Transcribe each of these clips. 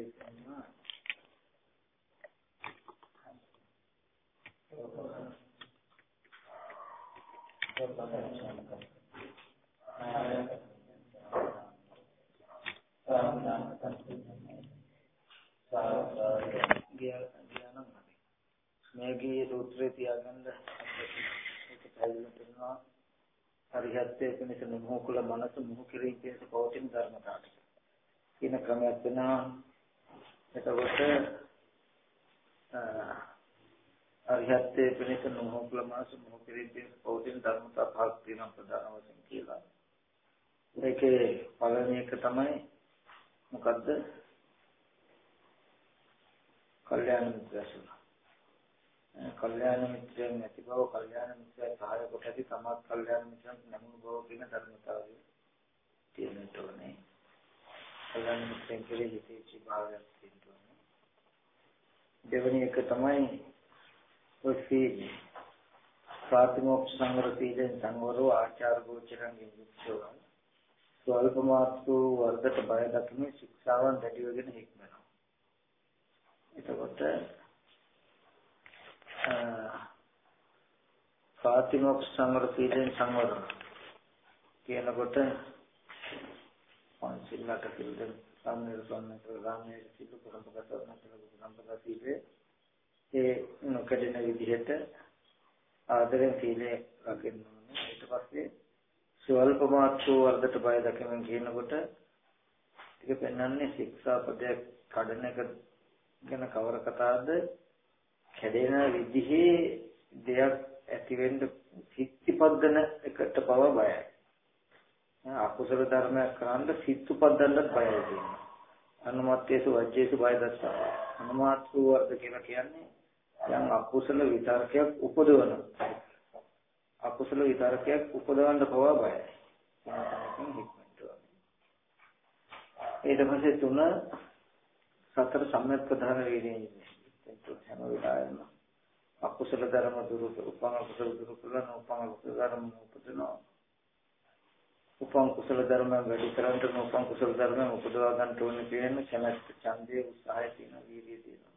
දේශනා මේකේ සූත්‍රයේ තියාගන්න ඒක පැහැදිලි කරනවා හරියත්තේ කෙනෙක් නුහුකුල මනස මුහු කිරීම කියන පෞතින් ධර්මතාවට කියන ක්‍රමයක් වෙනවා එතකොට අරිහත්ත්වයේ පිණිස නුහුකුල මනස මුහු කිරීම කියන පෞතින් ධර්මතා පහක් තියෙනවා ප්‍රධාන වශයෙන් කියලා. ඒකේ පළවෙනි එක තමයි මොකද්ද? කල්යාණ මිත්‍රසුන කල්යාණ මිත්‍රයන් නැති බව කල්යාණ මිත්‍රය සහාය කොට ඇති තමත් කල්යාණ මිත්‍රයන් නැමුණු බව කියන ධර්මතාවය තියෙනට ඕනේ. කල්යාණ මිත්‍රයන් කෙරෙහි හිතේ භාවයක් තියෙන්න ඕනේ. දෙවෙනි එක තමයි ඔසී ප්‍රාතිමෝක්ෂ සංවර සීලෙන් සංවරෝ ආචාර ගෝචරං යුක්තව ස්වල්ප මාත්‍ර වර්ධක බය දක්මේ ශික්ෂාවන් දැඩි වෙගෙන හික්මනවා. එතකොට ප්‍රාතිමෝක්ෂ සංවර සීලෙන් සංවර කියනකොට පංචිල්ලක සීලෙන් සම්නිර සම්නිර රාමයේ සීල කුසම්පගත සම්පගත සීලේ ඒ නොකඩෙන විදිහට ආදරෙන් සීලේ රකින්න ඕනේ ඊට පස්සේ ස්වල්ප මාත්‍ර වර්ධට බය දකින්න කියනකොට ඒක පෙන්වන්නේ ශික්ෂාපදයක් කඩන එක ගැන කවර කතාවද කැඩෙන විදිහේ දෙයක් ඇති වෙන්න සිත්තිපද්දන එකට බව බයයි. අකුසල ධර්මයක් කරන්න සිත්තුපද්දන්නත් බයයි කියන්නේ. අනුමත්තේසු වජ්ජේසු බය දස්සා. අනුමාත්තු වර්ධ කියලා කියන්නේ යම් අකුසල විතරකයක් උපදවන. අකුසල විතරකයක් උපදවන්න බව බයයි. ඊට පස්සේ තුන සතර සම්‍යක් ප්‍රධාන වේදේ හැම වෙලාවෙම අකුසල ධර්ම දුරු උපං අකුසල දුරු කරන උපං අකුසල ධර්ම උපදිනවා උපං කුසල ධර්ම වැඩි කරන්ට උපං කුසල ධර්ම උපදවා ගන්න ඕනේ කියන කැමැත්ත ඡන්දේ උත්සාහය තියෙන වීර්යය තියෙනවා.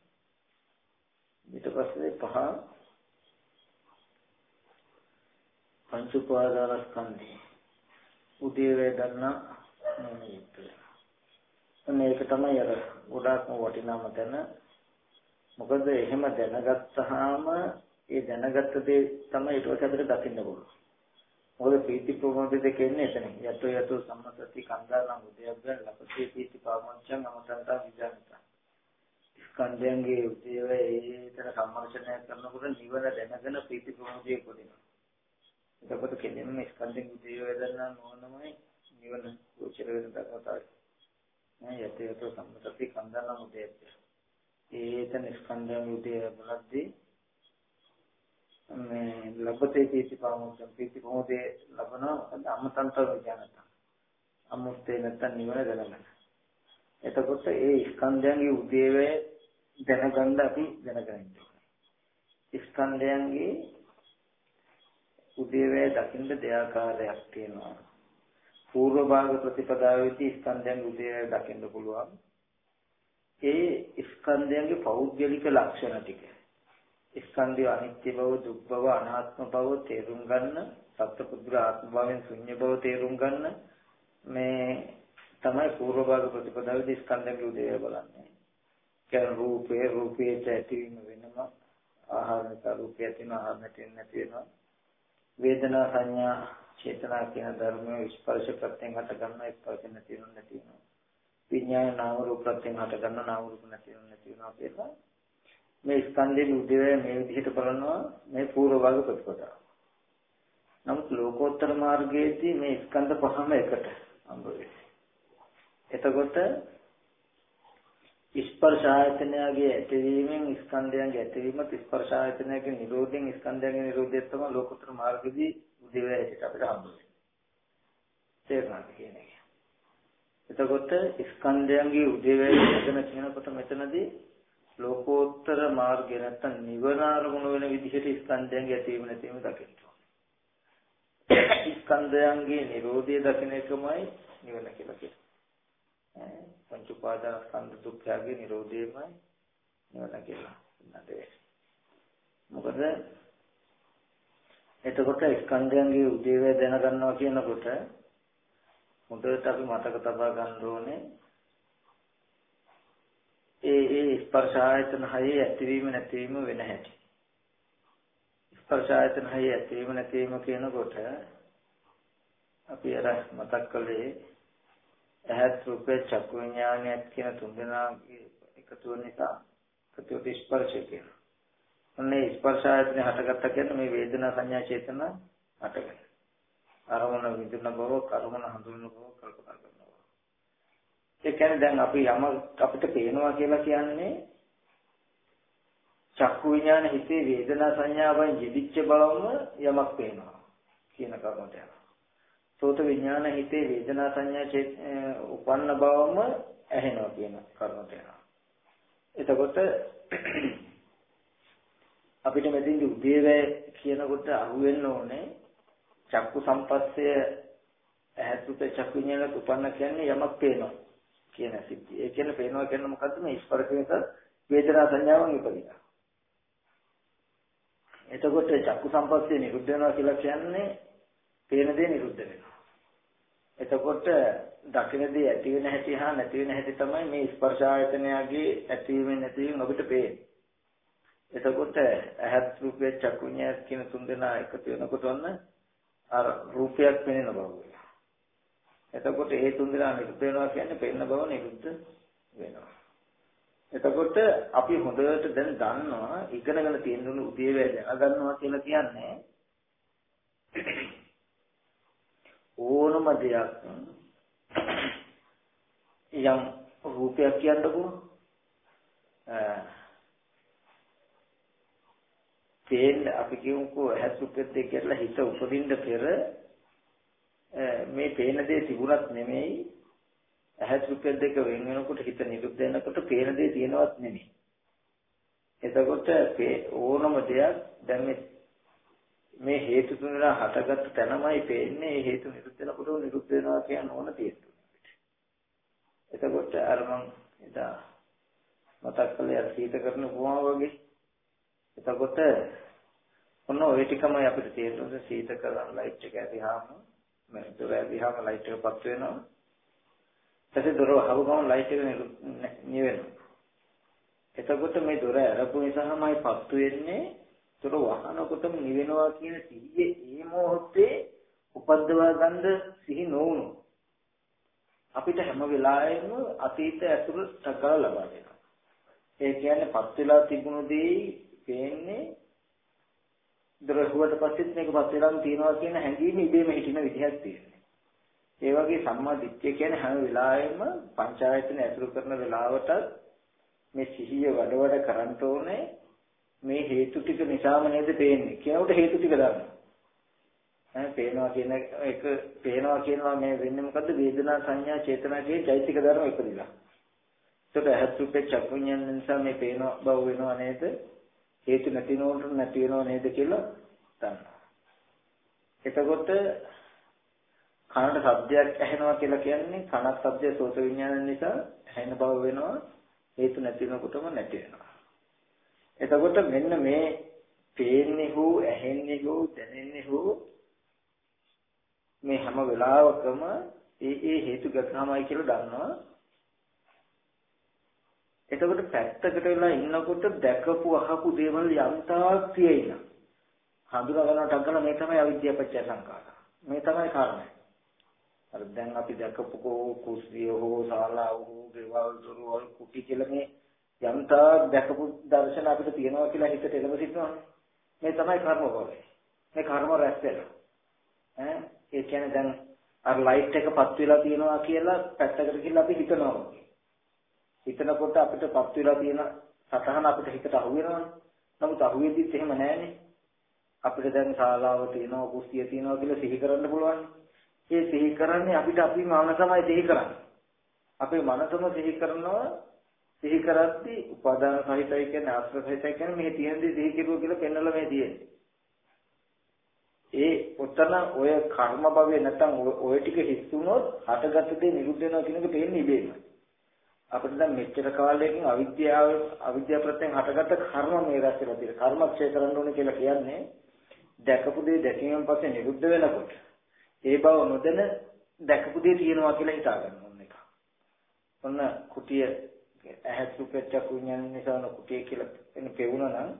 ඊට පස්සේ පහ පංච උපාදානස්කන්ධේ උදේ වේදනා නිමිත්ත. මේක තමයි අර ගොඩාක්ම වටිනාම තැන මොකද එහෙම දැනගත්තාම ඒ දැනගත්ත දේ තමයි ඊට පස්සේ අපිට දකින්න පුළුවන්. මොකද පීති ප්‍රමෝද දෙක එන්නේ එතන. යතෝ යතෝ සම්මතති කන්දානම් උදයබ්බන් ලපති පීති පාමච්ඡං අමතන්තා විජානත. ස්කන්ධයන්ගේ උදේව ඒතර සම්මර්ෂණය කරනකොට නිවන දැනගෙන පීති ප්‍රමෝදයේ කොටිනවා. එතකොට කෙනෙක්ම ස්කන්ධෙන් උදේව වේදනා නොවනමයි නිවන උචර වෙන දක්වතාවයි. නෑ යතෝ යතෝ සම්මතති කන්දානම් උදයබ්බන් ඒතන ස්කන්ධයන් උදේ බලද්දී මේ ලබතේ පීති පාමුච්ච පීති මොහොතේ ලබන අමතන්තර ඥානත අමුත්තේ නැත්තම් නිවන දැනගන්න. එතකොට ඒ ස්කන්ධයන්ගේ උදේවේ දැනගන්න අපි දැනගන්න ඕනේ. ස්කන්ධයන්ගේ උදේවේ දකින්න දෙආකාරයක් තියෙනවා. పూర్ව භාග ප්‍රතිපදාවේදී ස්කන්ධයන් උදේවේ දකින්න පුළුවන්. ඒ ස්කන්ධයන්ගේ පෞද්ගලික ලක්ෂණ ටික. ස්කන්ධය අනිත්‍ය බව, දුක් බව, අනාත්ම බව තේරුම් ගන්න, සත්පුද්ගල ආත්ම භාවයෙන් ශුන්‍ය බව තේරුම් ගන්න මේ තමයි පූර්ව භාග ප්‍රතිපදාවේදී ස්කන්ධයන්ගේ උදේ බලන්නේ. කියන රූපේ රූපයේ ඇතිවීම වෙනම ආහාර නිසා රූපය තියෙන ආහාර නැති නැති වෙනවා. වේදනා සංඥා චේතනා කියන ධර්ම ස්පර්ශ ප්‍රත්‍යයෙන් හට ගන්න ස්පර්ශ නැති වෙනවා නැති වෙනවා. විඥාන නාම රූප ප්‍රත්‍යයෙන් හට ගන්න නාම රූප නැති වෙන නැති වෙනවා කියලා මේ ස්කන්ධයේ උදේවැය මේ විදිහට බලනවා මේ පූර්ව භාග ප්‍රතිපදාව. නමුත් ලෝකෝත්තර මාර්ගයේදී මේ ස්කන්ධ පහම එකට හම්බ වෙන්නේ. එතකොට ස්පර්ශ ආයතනයගේ ඇතිවීමෙන් ස්කන්ධයන්ගේ ඇතිවීමත් ස්පර්ශ ආයතනයගේ නිරෝධයෙන් ස්කන්ධයන්ගේ නිරෝධය තමයි ලෝකෝත්තර මාර්ගයේදී උදේවැයට අපිට හම්බ වෙන්නේ. තේරුණාද කියන්නේ? එතකොට ස්කන්ධයන්ගේ උදේවැය මෙතන කියනකොට මෙතනදී ලෝකෝත්තර මාර්ගය නැත්තම් නිවන අරමුණු වෙන විදිහට ස්කන්ධයන්ගේ ඇතිවීම නැතිවීම දකින්න ස්කන්ධයන්ගේ Nirodha දකින්න එකමයි නිවන කියලා කියන්නේ. පංච උපාදානස්කන්ධ දුක්ඛයගේ නිරෝධයමයි නිවන කියලා. නැදේ. මොකද එතකොට ස්කන්ධයන්ගේ උදේවැය දැනගන්නවා කියනකොට හොඳට අපි මතක තබා ගන්න ඕනේ ඒ ඒ ස්පර්ශ ආයතන හයේ ඇතිවීම නැතිවීම වෙන හැටි. ස්පර්ශ ආයතන හයේ ඇතිවීම නැතිවීම කියනකොට අපි අර මතක් කළේ ඇහත් රූපේ චක්කු විඥානයත් කියන තුන්දෙනාගේ එකතුව නිසා ප්‍රතිවද ස්පර්ශය කියනවා. ඔන්නේ ස්පර්ශ ආයතන හටගත්ත කියන්නේ මේ වේදනා සංඥා චේතන හටගන්න. අරමුණ විඳින බව, කර්මන හඳුනන බව කල්පනා කරනවා. ඒ කියන්නේ දැන් අපි යම අපිට පේනවා කියලා කියන්නේ චක්කු විඥාන හිතේ වේදනා සංඥාවෙන් ජීවිච්ච බවම යමක් පේනවා කියන කරුණට යනවා. සෝත විඥාන හිතේ වේදනා සංඥා උපන්න බවම ඇහෙනවා කියන කරුණට යනවා. එතකොට අපිට මෙතෙන්දි උදේවැය කියනකොට අහුවෙන්න ඕනේ චක්කු සම්පස්සය ඇහත් රූපේ චක්කු විඤ්ඤාණයට උපන්න කියන්නේ යමක් පේනවා කියන සිද්ධිය. ඒ කියන්නේ පේනවා කියන්නේ මොකද්ද මේ ස්පර්ශයක වේදනා සංඥාවන් ඉපදිනවා. එතකොට චක්කු සම්පස්සේ නිරුද්ධ වෙනවා කියලා කියන්නේ පේන දේ නිරුද්ධ වෙනවා. එතකොට දකින්නදී ඇති වෙන හැටි හා නැති වෙන හැටි තමයි මේ ස්පර්ශ ආයතනයගේ ඇතිවීම නැතිවීම අපිට පේන්නේ. එතකොට ඇහත් රූපය චක්කුඤ්ඤය කියන තුන් දෙනා එකතු වෙනකොට ඔන්න අර රූපයක් පෙනෙන බව වෙනවා. එතකොට ඒ තුන් දෙනා නිරුද්ධ වෙනවා කියන්නේ පෙනෙන බව නිරුද්ධ වෙනවා. එතකොට අපි හොඳට දැන් දන්නවා ඉගෙනගෙන තියෙන උදේවැය දැනගන්නවා කියලා කියන්නේ ඕනම දෙයක් යම් රූපයක් කියන්නකෝ පේන්න අපි කියමුකෝ ඇහසුක්කත් දෙක කියලා හිත උපදින්න පෙර මේ පේන දේ තිබුණත් නෙමෙයි ඇහසුක්කත් දෙක වෙන වෙනකොට හිත නිරුද්ධ වෙනකොට පේන දේ තියෙනවත් නෙමෙයි. එතකොට ඕනම දෙයක් දැන් මේ මේ හේතු තුනලා හටගත්ත තැනමයි පේන්නේ. ඒ හේතු නිරුද්ධ වෙනකොට නිරුද්ධ වෙනවා කියන ඕන තියෙනවා. එතකොට අර මං එදා මතක් කළේ අර සීත කරන උපමාව වගේ. එතකොට ඔන්න ওই ටිකමයි අපිට තේරෙන්නේ. සීත කරන ලයිට් එක ඇරියාම මේ දොර ඇරියාම ලයිට් එක පත් වෙනවා. ඊට දොර වහව ගමන් ලයිට් එක නිවෙනවා. එතකොට මේ දොර අරපු නිසාමයි පත්තු වෙන්නේ දොර වහනකොටම නිවෙනවා කියන සිහියේ ඒ මොහොතේ උපද්දවා ගන්න සිහි නොවුණු අපිට හැම වෙලාවෙම අතීත ඇතුළත තකලා ලබා දෙනවා. ඒ කියන්නේ පත් වෙලා තිබුණු දේ පේන්නේ දරහුවට පස්සෙත් මේක පස් වෙලාම තියනවා කියන හැඟීම ඉබේම හිටින විදිහක් තියෙනවා. ඒ වගේ සම්මා දිට්ඨිය කියන්නේ හැම වෙලාවෙම පංචායතන ඇතුළු කරන වෙලාවට මේ සිහිය වඩ වඩ කරන්න ඕනේ මේ හේතු ටික නිසාම නේද පේන්නේ. කියනකොට හේතු ටික ගන්නවා. ඈ පේනවා කියන එක පේනවා කියනවා මේ වෙන්නේ මොකද්ද වේදනා සංඥා චේතනා කියන චෛතික ධර්ම ඉපදිලා. ඒකට ඇහත් රූපේ චක්කුඤ්ඤන් නිසා මේ පේනවා බව වෙනවා නේද? හේතු නැති නෝනට නැති වෙනව නේද කියලා දන්නවා. එතකොට කනට ශබ්දයක් ඇහෙනවා කියලා කියන්නේ කනත් ශබ්දය සෝත විඥාන නිසා ඇහෙන බව වෙනවා හේතු නැති වෙනකොටම නැති වෙනවා. එතකොට මෙන්න මේ පේන්නේ හෝ ඇහෙන්නේ හෝ දැනෙන්නේ හෝ මේ හැම වෙලාවකම ඒ ඒ හේතු ගතනමයි කියලා දන්නවා එතකොට පැත්තකට වෙලා ඉන්නකොට දැකපු අහපු දේවල් යන්තාක් තියෙනවා. හඳුනා ගන්නට අගන මේ තමයි අවිද්‍යාව පත්‍ය සංකාර. මේ තමයි කාරණය. අර දැන් අපි දැකපු කුස්සිය හෝ ශාලාව හෝ ගෙවල් දොරවල් කුටි කියලා මේ යන්තාක් දැකපු දර්ශන අපිට තියෙනවා කියලා හිතට එළඹ සිටිනවානේ. මේ තමයි කර්ම භවය. මේ කර්ම රැස් වෙනවා. ඈ ඒ කියන්නේ දැන් අර ලයිට් එක පත් වෙලා තියෙනවා කියලා පැත්තකට ගිහලා අපි හිතනවා. හිතනකොට අපිට පත් වෙලා තියෙන සතහන අපිට හිතට අහු වෙනවනේ. නමුත් අහුවෙද්දිත් එහෙම නැහැනේ. අපිට දැන් ශාලාව තියෙනවා, කුස්සිය තියෙනවා කියලා සිහි කරන්න පුළුවන්. ඒ සිහි කරන්නේ අපිට අපි මනසමයි සිහි කරන්නේ. අපේ මනසම සිහි කරනවා සිහි කරද්දී උපාදාන සහිතයි කියන්නේ ආශ්‍රය සහිතයි කියන්නේ මේ තියෙන දේ සිහි කෙරුවා කියලා පෙන්වලා මේ තියෙන්නේ. ඒ ඔතන ඔය කර්ම භවය නැත්නම් ඔය ටික හිස් වුණොත් හටගත්ත දේ නිරුද්ධ වෙනවා කියන එක පේන්නේ ඉබේම. අපිට දැන් මෙච්චර කාලයකින් අවිද්‍යාව අවිද්‍යාව ප්‍රත්‍යයෙන් හටගත්ත කර්ම මේ රැස් වෙලා තියෙන කර්මක්ෂය කරන්න ඕනේ කියලා කියන්නේ දැකපු දේ දැකීමෙන් පස්සේ නිරුද්ධ වෙනකොට ඒ බව නොදැන දැකපු දේ තියෙනවා කියලා හිතා ගන්න ඕන එක. ඔන්න කුටිය ඇහත් රූපයක් චක්කු විඤ්ඤාණ නිසා ඔන්න කුටිය කියලා එන්නේ පෙවුනා නම්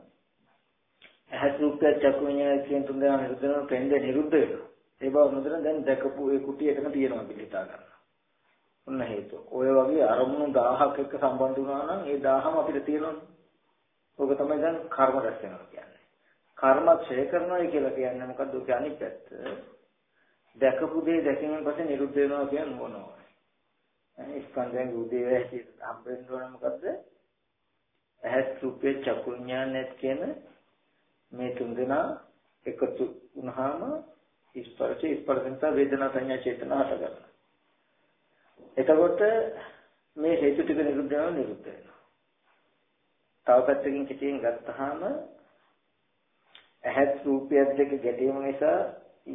ඇහත් රූපයක් චක්කු විඤ්ඤාණ කියන තුන් දෙනා නිරුද්ධ වෙනවා පෙන්ද නිරුද්ධ වෙනවා. ඒ බව නොදැන දැන් දැකපු ඒ කුටිය එතන තියෙනවා කියලා හිතා ගන්න. ඔන්න හේතුව. ඔය වගේ අරමුණු 1000ක් එක්ක සම්බන්ධ වුණා නම් ඒ 1000ම අපිට තියෙනවනේ. ඕක තමයි දැන් කර්ම රැස් වෙනවා කියන්නේ. කර්ම ක්ෂය කරනවා කියලා කියන්නේ මොකද්ද? ඔක අනිත් පැත්ත. දැකපු දේ දැකීමෙන් පස්සේ නිරුද්ධ වෙනවා කියන්නේ මොනවා? අනේ ස්කන්ධයන් උදේ වැහිච්ච හම්බෙන්න ඕන මොකද්ද? ඇහත් රූපේ චකුඥානෙත් කියන මේ තුන්දෙනා එකතු වුණාම ස්පර්ශ ස්පර්ශෙන් වේදනා සංඥා චේතනා හට ගන්නවා. එතකොට මේ හේතු ටික නිරුද්ධ වෙනවා නිරුද්ධ වෙනවා. තව පැත්තකින් කිටියෙන් ගත්තාම ඇහත් රූපයත් දෙක ගැටීම නිසා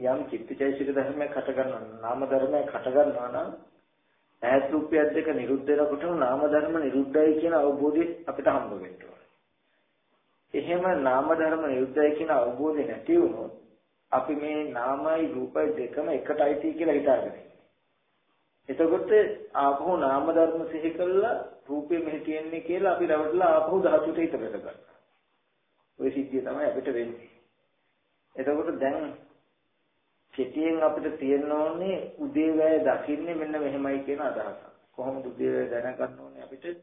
යම් චිත්තචෛසික ධර්මයක් හට ගන්නවා නාම ධර්මයක් හට ගන්නවා නම් ඇහත් රූපයත් දෙක නිරුද්ධ වෙනකොටම නාම ධර්ම නිරුද්ධයි කියන අවබෝධය අපිට හම්බ වෙන්න ඕනේ. එහෙම නාම ධර්ම නිරුද්ධයි කියන අවබෝධය නැති වුණොත් අපි මේ නාමයි රූපයි දෙකම එකටයි කියලා හිතාගෙන එතකොට ආපහු නාම ධර්ම සිහි කළා රූපේ මෙහි තියෙන්නේ කියලා අපි රවටලා ආපහු ධාතුට හිත බෙද ගන්නවා. ওই සිද්ධිය තමයි අපිට වෙන්නේ. එතකොට දැන් කෙටියෙන් අපිට තියෙන්න ඕනේ උදේවැය දකින්නේ මෙන්න මෙහෙමයි කියන අදහස. කොහොමද උදේවැය දැනගන්න ඕනේ අපිට?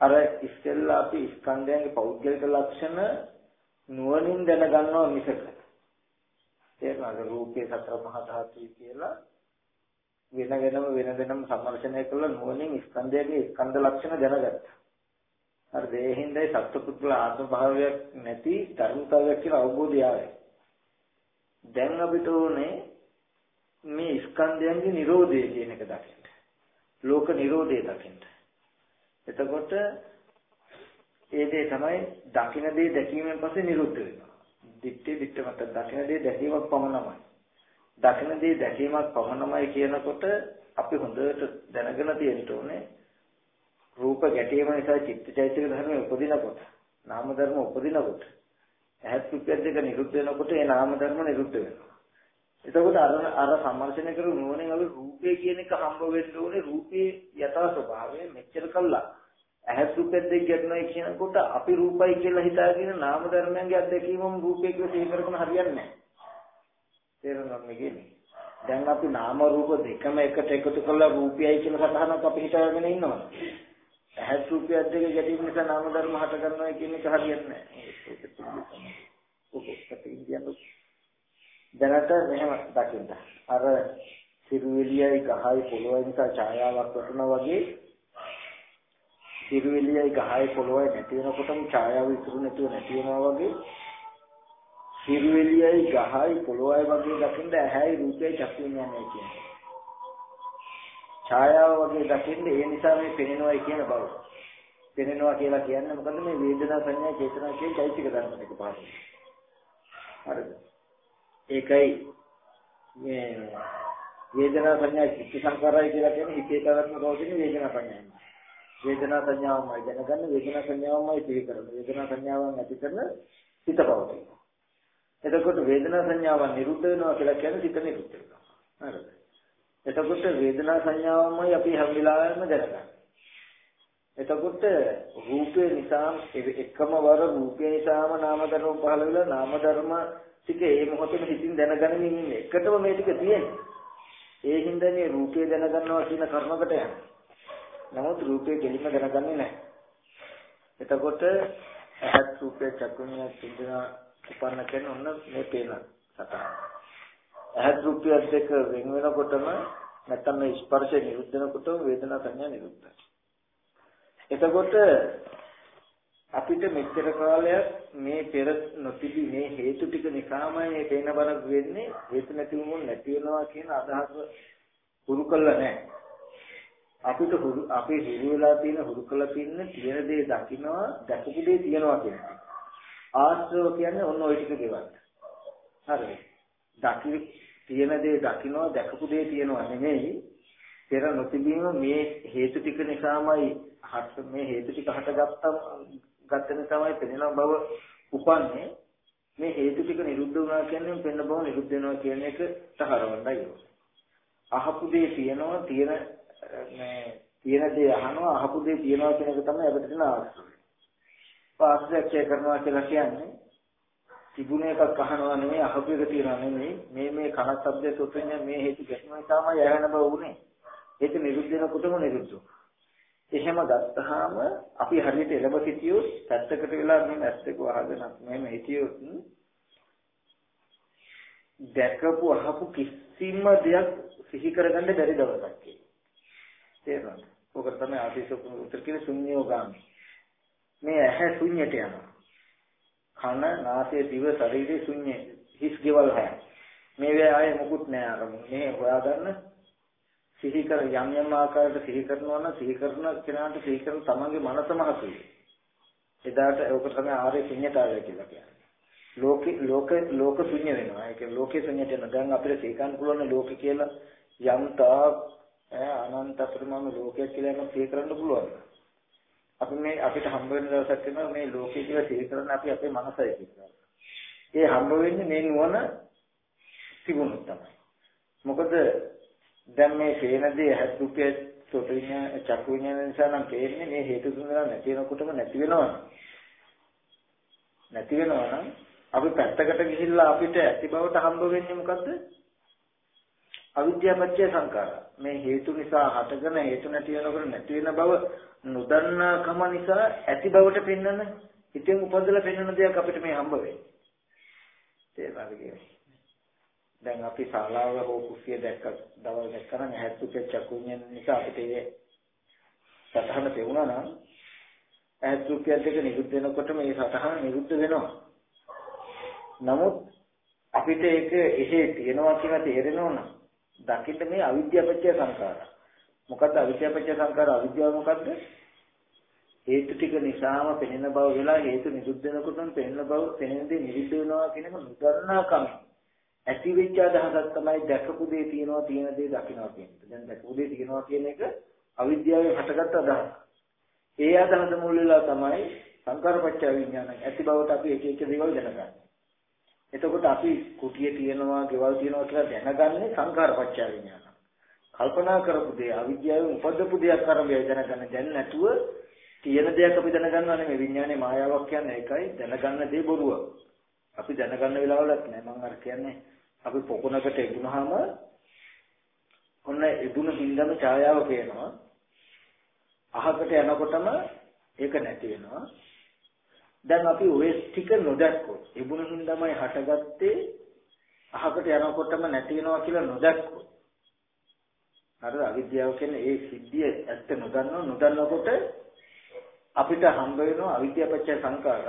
අර ඉස්සෙල්ලා අපි ස්කන්ධයන්ගේ පෞද්ගලික ලක්ෂණ නුවණින් දැනගන්නවා මිසක. තේරුණාද? රූපේ සතර මහා ධාතුයි කියලා වෙන වෙනම වෙන වෙනම සම්මර්ෂණය කළා නුවණින් ස්කන්ධයගේ ස්කන්ධ ලක්ෂණ දැනගත්තා. අර දෙහිඳයි සත්පුද්ගල ආත්ම භාවයක් නැති ධර්මතාවයක් කියලා අවබෝධය ආවේ. දැන් අපිට ඕනේ මේ ස්කන්ධයන්ගේ Nirodhe කියන එක දකින්න. ලෝක Nirodhe දකින්න. එතකොට ඒ දේ තමයි දකින්න දේ දැකීමෙන් පස්සේ නිරුද්ධ වෙනවා. දිත්තේ දිත්ත මත දකින්න දේ දැකීමක් පමණමයි. දකින දේ දැකීමක් පමණමයි කියනකොට අපි හොඳට දැනගෙන තියෙන්න ඕනේ රූප ගැටීම නිසා චිත්තචෛතසික ධර්ම උපදිනකොට නාම ධර්ම උපදිනකොට ඇහත් රුපියල් දෙක නිරුද්ධ වෙනකොට ඒ නාම ධර්ම නිරුද්ධ වෙනවා. එතකොට අර අර සම්මර්ෂණය කරු නුවණින් අපි රූපේ කියන එක හම්බ වෙන්න ඕනේ රූපේ යථා ස්වභාවය මෙච්චර කළා. ඇහත් රුපියල් දෙක ගැටුණා කියනකොට අපි රූපයි කියලා හිතාගෙන නාම ධර්මයන්ගේ අත්දැකීමම රූපේ කියලා සිහි කරගෙන හරියන්නේ නැහැ. තේරුණාද මේකේ? දැන් අපි නාම රූප දෙකම එකට එකතු කරලා රූපයයි කියන සතහනක් අපි හිතාගෙන ඉන්නවා. ඇහත් රූපයක් දෙක ගැටීම නිසා නාම ධර්ම හට ගන්නවා කියන එක හරියන්නේ නැහැ. ඔක ඉන්දියානු දැනට මෙහෙම දකින්න. අර සිරුවෙලියයි ගහයි පොළොවයි නිසා ඡායාවක් වටුණා වගේ සිරුවෙලියයි ගහයි පොළොවයි නැති වෙනකොටම ඡායාව ඉතුරු නැතුව නැති වෙනවා වගේ හිරුවෙලියයි ගහයි පොළොවයි වගේ දකින්න ඇහැයි රූපයයි චක්කු විඥානයයි කියන්නේ. ඡායාව වගේ දකින්න ඒ නිසා මේ පෙනෙනවයි කියන බව. පෙනෙනවා කියලා කියන්නේ මොකද මේ වේදනා සංඥා චේතනා කියන চৈতසික ධර්ම ටික පහළ. හරිද? ඒකයි මේ වේදනා සංඥා චිත්ත සංකාරයි කියලා කියන්නේ හිතේ පැවැත්ම පවතින වේදනා සංඥායි. වේදනා සංඥාවමයි දැනගන්න වේදනා සංඥාවමයි පිළි කරන. වේදනා සංඥාවන් ඇති කරන හිත පවතින. එතකොට වේදනා සංඥාව නිරුද්ධ වෙනවා කියලා කියන්නේ සිත නිරුද්ධ වෙනවා. හරිද? එතකොට වේදනා සංඥාවමයි අපි හැම වෙලාවෙම දැනගන්නේ. එතකොට රූපේ නිසා එකම වර රූපේ නිසාම නාම ධර්ම පහළ වෙලා නාම ධර්ම ටික ඒ මොහොතේම හිතින් දැනගනිමින් ඉන්නේ. එකටම මේ ටික තියෙන්නේ. ඒ හින්දා මේ රූපේ දැනගන්නවා කියන කර්මකට යන්නේ. නමුත් රූපේ කෙලින්ම දැනගන්නේ නැහැ. එතකොට ඇහත් රූපේ චක්කුණ්‍ය සිද්ධා උපන්න කියන්නේ ඔන්න මේ පේන සතහන. ඇහත් රූපය දෙක වෙන වෙනකොටම නැත්තම් මේ ස්පර්ශය නිරුද්ධ වෙනකොටම වේදනා සංඥා නිරුද්ධයි. එතකොට අපිට මෙච්චර කාලයක් මේ පෙර නොතිබි මේ හේතු ටික නිසාමයි මේ පේන බරක් වෙන්නේ හේතු නැති වුණොත් නැති වෙනවා කියන අදහස හුරු කළා නැහැ. අපිට හුරු අපි හුරු වෙලා තියෙන හුරු කළා තියෙන තියෙන දේ දකින්නවා දැකපු දේ තියනවා කියන්නේ. ආශ්‍රව කියන්නේ ඔන්න ওই ටික ගෙවන්න. හරි. දකි තියෙන දේ දකින්නවා දැකපු දේ තියෙනවා නෙමෙයි. පෙර නොතිබීම මේ හේතු ටික නිසාමයි හත් මේ හේතු ටික හටගත්තම ගත්ත නිසාමයි පෙනෙන බව උපන්නේ. මේ හේතු ටික නිරුද්ධ වුණා කියන්නේ පෙන්න බව නිරුද්ධ වෙනවා කියන එක තහරවන්නයි ඕනේ. අහපු දේ තියෙනවා තියෙන මේ තියෙන දේ අහනවා අහපු දේ තියෙනවා කියන එක තමයි අපිට තියෙන ආශ්‍රය. පාස්ලක්ෂය කරනවා කියලා කියන්නේ තිබුණ එකක් අහනවා නෙමෙයි අහපු එක තියනවා නෙමෙයි මේ මේ කන ශබ්දයේ තුතින් මේ හේතු ගැටීම තමයි ඇහෙන බව උනේ. ඒක නිරුද්ධ වෙනකොටම නිරුද්ධ එහෙම ගත්තාම අපි හරියට එළඹ සිටියොත් පැත්තකට වෙලා මේ ඇස් දෙක වහගෙන මෙහෙම හිටියොත් දැකපු අහපු කිසිම දෙයක් සිහි කරගන්න බැරි දවසක් ඒක. තේරෙනවද? ඔක තමයි ආදීසක උත්තර කියන ශුන්‍යෝගාමී. මේ ඇහැ ශුන්‍යයට යනවා. කන, නාසය, දිව, ශරීරය ශුන්‍ය. හිස් ගෙවල් හැය. මේ වේ ආයේ මුකුත් නෑ අරමුණ. මේ හොයාගන්න සිහි කර යම් යම් ආකාරයට සිහි කරනවා නම් සිහි කරන කෙනාට සිහි කරන තමන්ගේ මනසම හසුයි. එදාට ඒක තමයි ආර්ය ශුන්‍යතාවය කියලා කියන්නේ. ලෝකේ ලෝක ලෝක ශුන්‍ය වෙනවා. ඒක ලෝකේ ශුන්‍යට යන දැන් අපිට සීකන් පුළුවන් ලෝක කියලා යම් තාක් අනන්ත ප්‍රමාණ ලෝකයක් කියලා එකක් සිහි කරන්න පුළුවන්. අපි මේ අපිට හම්බ වෙන දවසක් වෙනවා මේ ලෝකේ කියලා සිහි කරන අපි අපේ මනසයි කියලා. ඒ හම්බ වෙන්නේ මේ නුවණ තිබුණොත් තමයි. මොකද දැන් මේ පේන දේ හත්ුකේ සෝත විඤ්ඤාණ චක්කු විඤ්ඤාණ නිසා නම් පේන්නේ මේ හේතු තුනක් නැති වෙනකොටම නැති වෙනවා. නැති වෙනවා නම් අපි පැත්තකට ගිහිල්ලා අපිට ඇති බවට හම්බ වෙන්නේ මොකද්ද? අවිද්‍යාපත්‍ය සංකාර. මේ හේතු නිසා හටගෙන හේතු නැති වෙනකොට නැති වෙන බව නොදන්නාකම නිසා ඇති බවට පෙන්වන හිතෙන් උපදලා පෙන්වන දෙයක් අපිට මේ හම්බ වෙන්නේ. තේරුණාද කියන්නේ? දැන් අපි ශාලාව හෝ කුස්සිය දැක්ක දවල් දැක්කම ඇහත් උපේ චකුඤ්ඤ නිසා අපිට ඒ සතහන පෙවුණා නම් ඇහත් උපේ දෙක නිරුද්ධ වෙනකොට මේ සතහන නිරුද්ධ වෙනවා. නමුත් අපිට ඒක එහෙ තියෙනවා කියලා තේරෙනවා නම් දකින්න මේ අවිද්‍යාපච්චය සංඛාර. මොකද්ද අවිද්‍යාපච්චය සංඛාර අවිද්‍යාව මොකද්ද? හේතු ටික නිසාම පෙනෙන බව වෙලා හේතු නිරුද්ධ වෙනකොටම පෙනෙන බව පෙනෙන දේ නිරුද්ධ වෙනවා කියන එක නොදන්නාකම. ඇති වෙච්ච අදහසක් තමයි දැකපු දේ තියෙනවා තියෙන දේ දකින්නවා කියන එක. දැන් දැකපු දේ තියෙනවා කියන එක අවිද්‍යාවෙන් හටගත්ත අදහස. ඒ අදහස මුල් වෙලා තමයි සංකාරපච්චය විඥානය ඇති බවට අපි එක එක දේවල් දැනගන්නේ. එතකොට අපි කුටිය තියෙනවා, ගෙවල් තියෙනවා කියලා දැනගන්නේ සංකාරපච්චය විඥාන. කල්පනා කරපු දේ අවිද්‍යාවෙන් උපදපු දෙයක් අරඹය දැනගන්න දැන් නැතුව තියෙන දෙයක් අපි දැනගන්නවා නෙමෙයි විඥානේ මායාවක් කියන්නේ ඒකයි දැනගන්න දේ බොරුව. අපි දැනගන්න වෙලාවලත් නෑ මම අර කියන්නේ අපි පොකුණකට එදුනහම ඔන්න එදුන හින්දාම ඡායාව පේනවා. අහකට යනකොටම ඒක නැති වෙනවා. දැන් අපි ඔය ටික නොදැක්කොත් ඉබුණු හින්දාමයි හටගත්තේ අහකට යනකොටම නැති වෙනවා කියලා නොදැක්කොත්. හරිද අවිද්‍යාව කියන්නේ ඒ සිද්ධිය ඇත්ත නොදන්නව නොදන්නකොට අපිට හම්බ වෙනවා අවිද්‍යාපච්චය සංකාර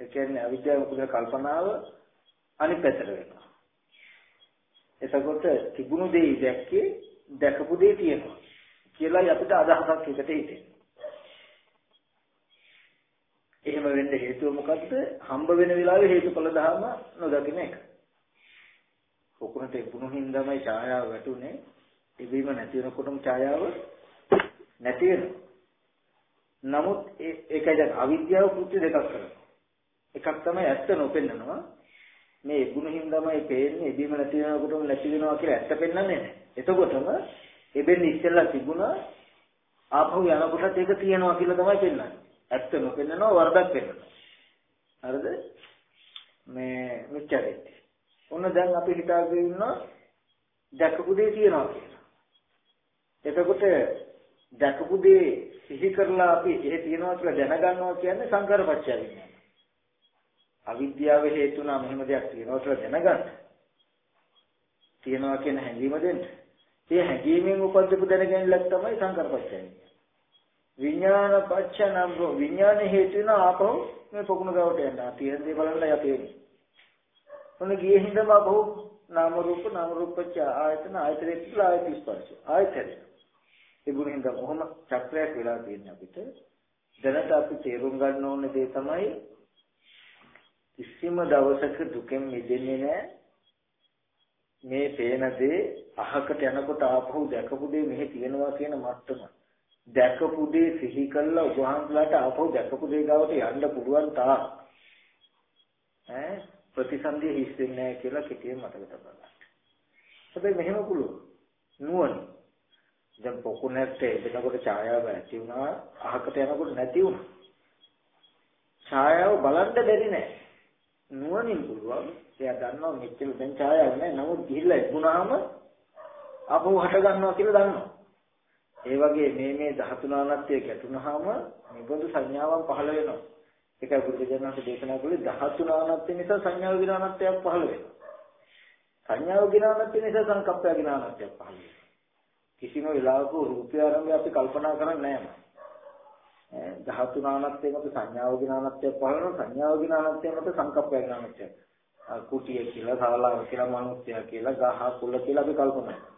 ඒ කියන්නේ අවිද්‍යාව කුල කල්පනාව අනිත් පැත්තට වෙනවා. එතකොට තිබුණු දේ දැක්කේ දැකපු දේ තියෙනවා කියලායි අපිට අදහසක් එකට හිතෙන්නේ එහෙම වෙන්න හේතුව මොකද්ද? හම්බ වෙන වෙලාවේ හේතුඵල ධර්ම නොදකින එක. පොකුණට එපුණු හින්දාමයි ඡායාව වැටුනේ. ඉබේම නැති වෙනකොටම ඡායාව නැති වෙනවා. නමුත් ඒකයි දැන් අවිද්‍යාව කෘත්‍ය දෙකක් කරනවා. එකක් තමයි ඇත්ත නොපෙන්නනවා. මේ ගුණ හින්දාමයි පේන්නේ ඉබේම නැති වෙනකොටම නැති වෙනවා කියලා ඇත්ත පෙන්වන්නේ නැහැ. එතකොටම එබෙන් ඉස්සෙල්ලා තිබුණා ආපහු යනකොටත් ඒක තියෙනවා කියලා තමයි පෙන්වන්නේ. ඇත්ත නොපෙන්නනවා වරදක් පෙන්නනවා. හරිද? මේ මිච්ඡාදිත්‍ය. ඔන්න දැන් අපි හිතාගෙන ඉන්නවා දැකපු දේ තියනවා කියලා. එතකොට දැකපු දේ සිහි කරලා අපි එහෙ තියනවා කියලා දැනගන්නවා කියන්නේ සංකාරපච්චය විඥානය. අවිද්‍යාව හේතු නම් මෙහෙම දෙයක් තියෙනවා කියලා දැනගන්න. තියනවා කියන හැඟීම දෙන්න. ඒ හැඟීමෙන් උපද්දපු දැනගැනීමක් තමයි සංකාරපච්චය විඥානය. විඥාන පච්චනම් විඥාන හේතු වෙන ආපහු මේ පොකුණ ගාවට යනවා. තියෙන දේ බලන්න යතේ. ඔන්න ගියේ හිඳම ආපහු නාම රූප නාම රූපච්ච ආයතන ආයතනෙ කියලා ආයත ස්පර්ශ. ආයතන. ඒ ගුණ හිඳම කොහොම චක්‍රයක් වෙලා තියෙන අපිට. දැනට අපි තේරුම් ගන්න ඕනේ දේ තමයි කිසිම දවසක දුකෙන් මිදෙන්නේ නැහැ. මේ පේන දේ අහකට යනකොට ආපහු දැකපු දේ මෙහි තියෙනවා කියන මට්ටම දැකපු දේ සිහි කළා උපහාන්සලාට ආපහු දැකපු දේ ගාවට යන්න පුළුවන් තාක් ඈ ප්‍රතිසන්දිය හිස් වෙන්නේ නැහැ කියලා කෙටියෙන් මතක තබා ගන්න. හැබැයි මෙහෙම පුළුවන්. නුවණ. දැන් පොකුණට එනකොට ඡායාව ඇති වුණා අහකට යනකොට නැති වුණා. ඡායාව බලන්න බැරි නෑ. නුවණින් පුළුවන්. එයා දන්නවා මෙච්චර දැන් ඡායාවක් නෑ. නමුත් ගිහිල්ලා ඉක්ුණාම ආපහු හට ගන්නවා කියලා දන්නවා. ඒ වගේ මේ මේ ධාතු නානත්වය ගැටුනහම නිබඳු සංඥාවක් පහළ වෙනවා. ඒකයි බුදුජානක දේශනා කළේ ධාතු නානත්වය නිසා සංඥාව විනානත්වයක් පහළ වෙනවා. සංඥාව විනානත්වය නිසා සංකප්පය විනානත්වයක් පහළ වෙනවා. කිසිම වෙලාවක රූපය ආරම්භය අපි කල්පනා කරන්නේ නැහැ. ධාතු නානත්වය මත සංඥාව විනානත්වයක් පහළ වෙනවා. සංඥාව විනානත්වය මත සංකප්පය විනානත්වයක්. කුටිය කියලා, ශාලාව කියලා, මනුස්සයා කියලා, ගහ කුල කියලා අපි කල්පනා කරනවා.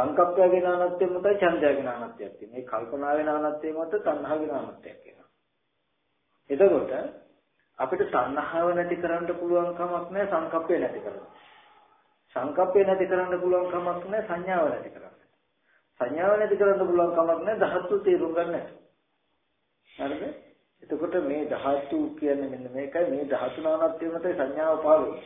සංකප්පයගේ නානත්වය මතයි ඡන්දයගේ නානත්වයක් තියෙනවා. මේ කල්පනාවේ නානත්වය මත තණ්හාවේ නානත්වයක් වෙනවා. එතකොට අපිට තණ්හාව නැති කරන්න පුළුවන් කමක් නැහැ සංකප්පය නැති කරන්න. සංකප්පය නැති කරන්න පුළුවන් කමක් නැහැ සංඥාව නැති කරන්න. සංඥාව නැති කරන්න පුළුවන් කමක් නැහැ ධාතු තේරුම් ගන්න. හරිද? එතකොට මේ ධාතු කියන්නේ මෙන්න මේකයි මේ ධාතු නානත්වය මතයි සංඥාව පාළුවේ.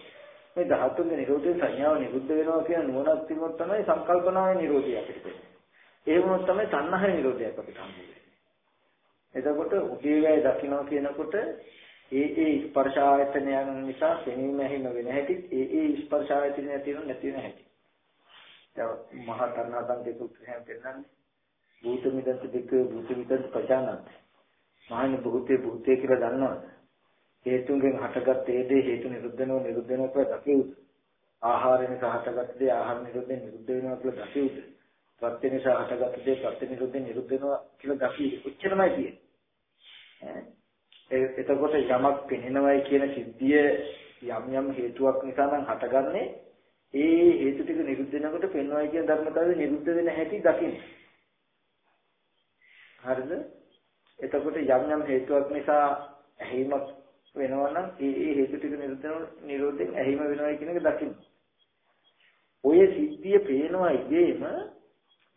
මේ ධාතුන්ගේ නිරෝධයේ සංඥාව නිරුද්ධ වෙනවා කියන නුවණක් තිබුණොත් තමයි සංකල්පනාවේ නිරෝධය අපිට වෙන්නේ. ඒ වුණොත් තමයි තණ්හාවේ නිරෝධයක් අපිට හම්බෙන්නේ. එතකොට උදේවැය දකින්න කියනකොට ඒ ඒ ස්පර්ශ ආයතනයන් නිසා පෙනීම හැම වෙන හැටි ඒ ඒ ස්පර්ශ ආයතනය තියෙන නැති වෙන හැටි. දැන් මහා තණ්හා සංකේත උත්තරයෙන් පෙන්නන්නේ භූත මිදන්ත දෙක භූත මිදන්ත පජානත්. මහාන භූතේ භූතේ කියලා දන්නවද? හේතුන්ගෙන් හටගත් ඒ දේ හේතු නිරුද්ධ වෙනව නිරුද්ධ වෙනවා කියලා දකියුත් ආහාර නිසා හටගත් දේ ආහාර නිරුද්ධ නිරුද්ධ වෙනවා කියලා දකියුත් ප්‍රත්‍ය නිසා හටගත් දේ ප්‍රත්‍ය නිරුද්ධ නිරුද්ධ වෙනවා කියලා දකියුත් ඔච්චරමයි තියෙන්නේ එතකොට යමක් පෙනෙනවයි කියන සිද්ධිය යම් යම් හේතුවක් නිසා නම් හටගන්නේ ඒ හේතු ටික නිරුද්ධ වෙනකොට පෙන්වයි කියන ධර්මතාවය නිරුද්ධ වෙන හැටි දකින්න. හරිද? එතකොට යම් යම් හේතුවක් නිසා ඇහිමක් වෙනවා නම් ඒ ඒ හේතු ටික නිරුද්ධ නිරෝධයෙන් ඇහිම වෙනවා කියන එක දකින්න. ඔය සිද්ධිය පේනවා ඉබේම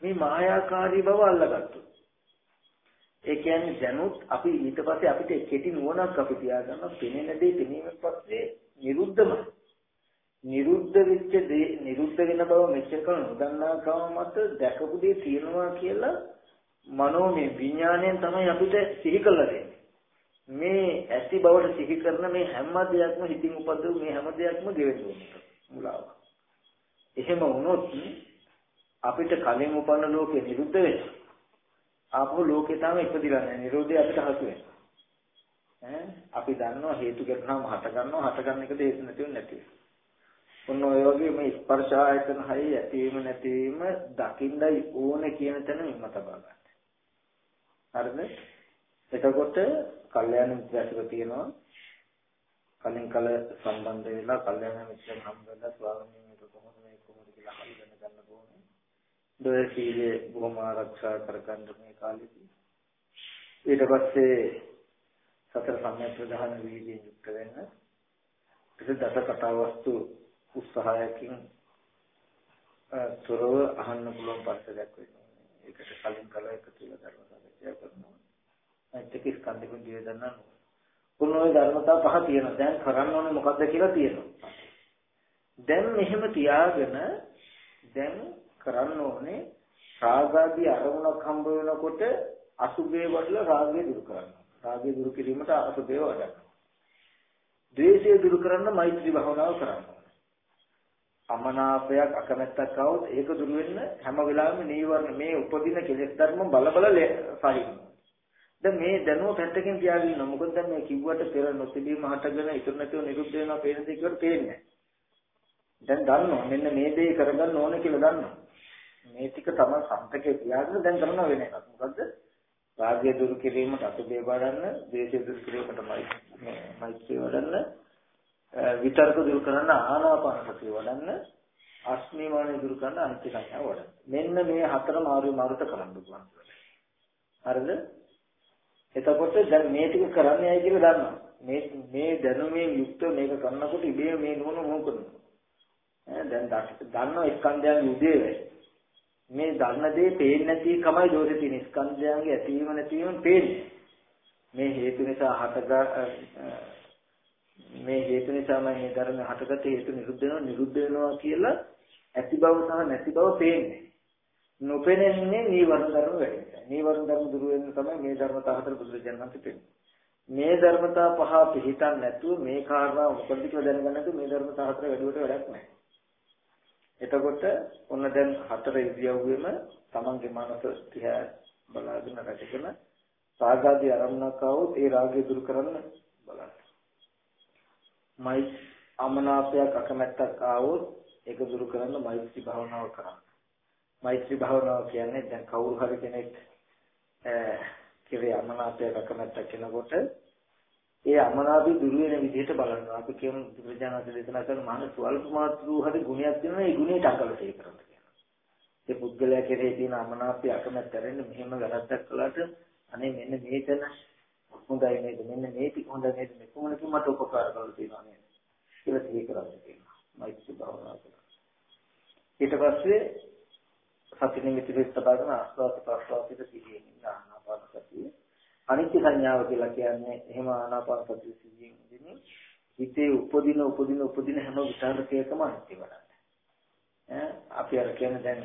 මේ මායාකාරී බව අල්ලගත්තු. ඒ කියන්නේ දැනුත් අපි ඊට පස්සේ අපිට කෙටි නුවණක් අපි තියාගන්න පෙනෙන දේ පෙනීමෙන් පස්සේ නිරුද්ධමයි. නිරුද්ධ වෙච්ච දේ නිරුද්ධ වෙන බව මෙච්චර කල නොදන්නා කම මත දැකපු දේ තියෙනවා කියලා මනෝමය විඥාණයෙන් තමයි අපිට සිහි කළා දෙන්නේ. මේ ඇති බවට සිහි කරන මේ හැම දෙයක්ම හිතින් උපදව මේ හැම දෙයක්ම ගෙවෙන්න ඕනේ මුලාව. එහෙම වුණොත් අපිට කලින් උපන්න ලෝකේ නිරුද්ධ වෙනවා. ආපහු ලෝකේ තාම ඉපදිලා නැහැ. නිරෝධය අපිට හසු වෙනවා. ඈ අපි දන්නවා හේතු කරනවාම හට ගන්නවා හට ගන්න එක හේතු නැතිව නැති ඔන්න ඔය වගේ මේ ස්පර්ශ ආයතන හයි ඇතිවීම නැතිවීම දකින්නයි ඕනේ කියන තැන හිම තබා ගන්න. හරිද? එතකොට කල්යාණ මිත්‍රාශික තියෙනවා කලින් කල සම්බන්ධ වෙලා කල්යාණ මිත්‍රයන් හම්බෙලා ස්වාමීන් වහන්සේ කොහොමද මේ කොහොමද කියලා හරියට ගන්න ඕනේ. දොය සීලේ බොහොම ආරක්ෂා කරගන්න මේ කාලෙදී. ඊට පස්සේ සතර සම්‍යක් ප්‍රධාන වීදියෙන් යුක්ත වෙන්න. ඊට දස කතා වස්තු උත්සාහයකින් තොරව අහන්න පුළුවන් පරිසරයක් වෙනවා. ඒකට කලින් කල එකතු වෙලා ධර්ම සාකච්ඡා කරනවා. ඇත්තක ස්කන්ධෙකුන් දිව දන්නා නෝ. ඔය ධර්මතා පහ තියෙනවා. දැන් කරන්න ඕනේ මොකද්ද කියලා තියෙනවා. දැන් මෙහෙම තියාගෙන දැන් කරන්න ඕනේ රාගාදී අරමුණක් හම්බ වෙනකොට අසුභේ වඩලා රාගය දුරු කරනවා. රාගය දුරු කිරීමට අසුභේ වඩනවා. ද්වේෂය දුරු කරන්න මෛත්‍රී භාවනාව කරනවා. අමනාපයක් අකමැත්තක් આવොත් ඒක දුරු වෙන්න හැම වෙලාවෙම නීවරණ මේ උපදින කෙලෙස් ධර්ම බල බල සහින්න. දැන් මේ දැනුම පැත්තකින් තියාගෙන ඉන්න. මොකද දැන් මේ කිව්වට පෙර නොතිබීම හටගෙන ඉතුරු නැතිව නිරුද්ධ වෙනවා පේන දේ කියලා පේන්නේ දැන් දන්නවා මෙන්න මේ දේ කරගන්න ඕනේ කියලා දන්නවා. මේ ටික තමයි සම්පතේ තියාගෙන දැන් කරන වෙන එකක්. මොකද්ද? රාගය දුරු කිරීමට අසුබේ වඩන්න, ද්වේෂය දුරු කිරීමට මෛත්‍රිය වඩන්න, විතර්ක දුරු කරන්න ආනාපාන සතිය වඩන්න, අස්මිමානිය දුරු කරන්න අනිත්‍ය සංඥාව වඩන්න. මෙන්න මේ හතර මාරු මාරුත කරන්න පුළුවන්. හරිද? එතකොට දැන් මේ ටික කරන්නයි කියලා දන්නවා. මේ මේ දැනුමෙන් යුක්ත මේක කරනකොට ඉබේ මේ නුවණ මොහු කරනවා. දැන් දන්න ස්කන්ධයන්ගේ උදේවැය. මේ දන්න දේ පේන්නේ නැති කමයි දෝෂේ තියෙන ස්කන්ධයන්ගේ ඇතිවීම නැතිවීම පේන්නේ. මේ හේතු නිසා හටගා මේ හේතු නිසාම මේ ධර්ම හටගත හේතු නිරුද්ධ වෙනවා නිරුද්ධ වෙනවා කියලා ඇති බව සහ නැති බව පේන්නේ. නොපෙනෙන්නේ නීවරණ ධර්ම වැඩි නිසා. නීවරණ ධර්ම දුරු වෙන තමයි මේ ධර්මතා හතර බුදුරජාණන් වහන්සේ පෙන්නන්නේ. මේ ධර්මතා පහ පිළිතන් නැතුව මේ කාරණා මොකද කියලා දැනගන්න නැතුව මේ ධර්මතා හතර වැඩිවට වැඩක් නැහැ. එතකොට ඔන්න දැන් හතර ඉරියව්වෙම තමන්ගේ මනස තියා බලාගෙන රැකගෙන රාගාදී අරමුණක් આવොත් ඒ රාගය දුරු කරන්න බලන්න. මයි අමනාපයක් අකමැත්තක් ආවොත් ඒක දුරු කරන්න මෛත්‍රී භාවනාව කරන්න. මෛත්‍රී භාවනාව කියන්නේ දැන් කවුරු හරි කෙනෙක් කිරේ අමනාපයක් අකමැත්තක් කෙනකොට ඒ අමනාපي දුරු වෙන විදිහට බලනවා. අපි කියමු බුදුරජාණන් දේශනා කරන මාන ස්වල්ප මාත්‍රු හරි ගුණයක් තියෙනවා ඒ ගුණයට අකලට ඒ කරන්න කියනවා. ඒ පුද්ගලයා කෙරෙහි තියෙන අමනාපය අකමැත්ත ඇරෙන්න මෙහෙම වැරද්දක් කළාට අනේ මෙන්න මේකන හොඳයි නේද මෙන්න මේ ටික හොඳ නේද මේ කොහොමද මට උපකාර කරලා තියෙනවා නේද කියලා සිහි කරන්න කියනවා. මෛත්‍රී භාවනාව කරනවා. ඊට පස්සේ සති නිමිති දෙක තබාගෙන ආස්වාද ප්‍රස්වාසිත සිහියෙන් ඉන්න ආනාපාන සතිය අනිත්‍ය සංඥාව කියලා කියන්නේ එහෙම ආනාපාන සතිය සිහියෙන් ඉඳින්නේ හිතේ උපදින උපදින උපදින හැම විචාරකයකම අනිත්‍ය වඩන්න. ඈ අපි අර කියන දැන්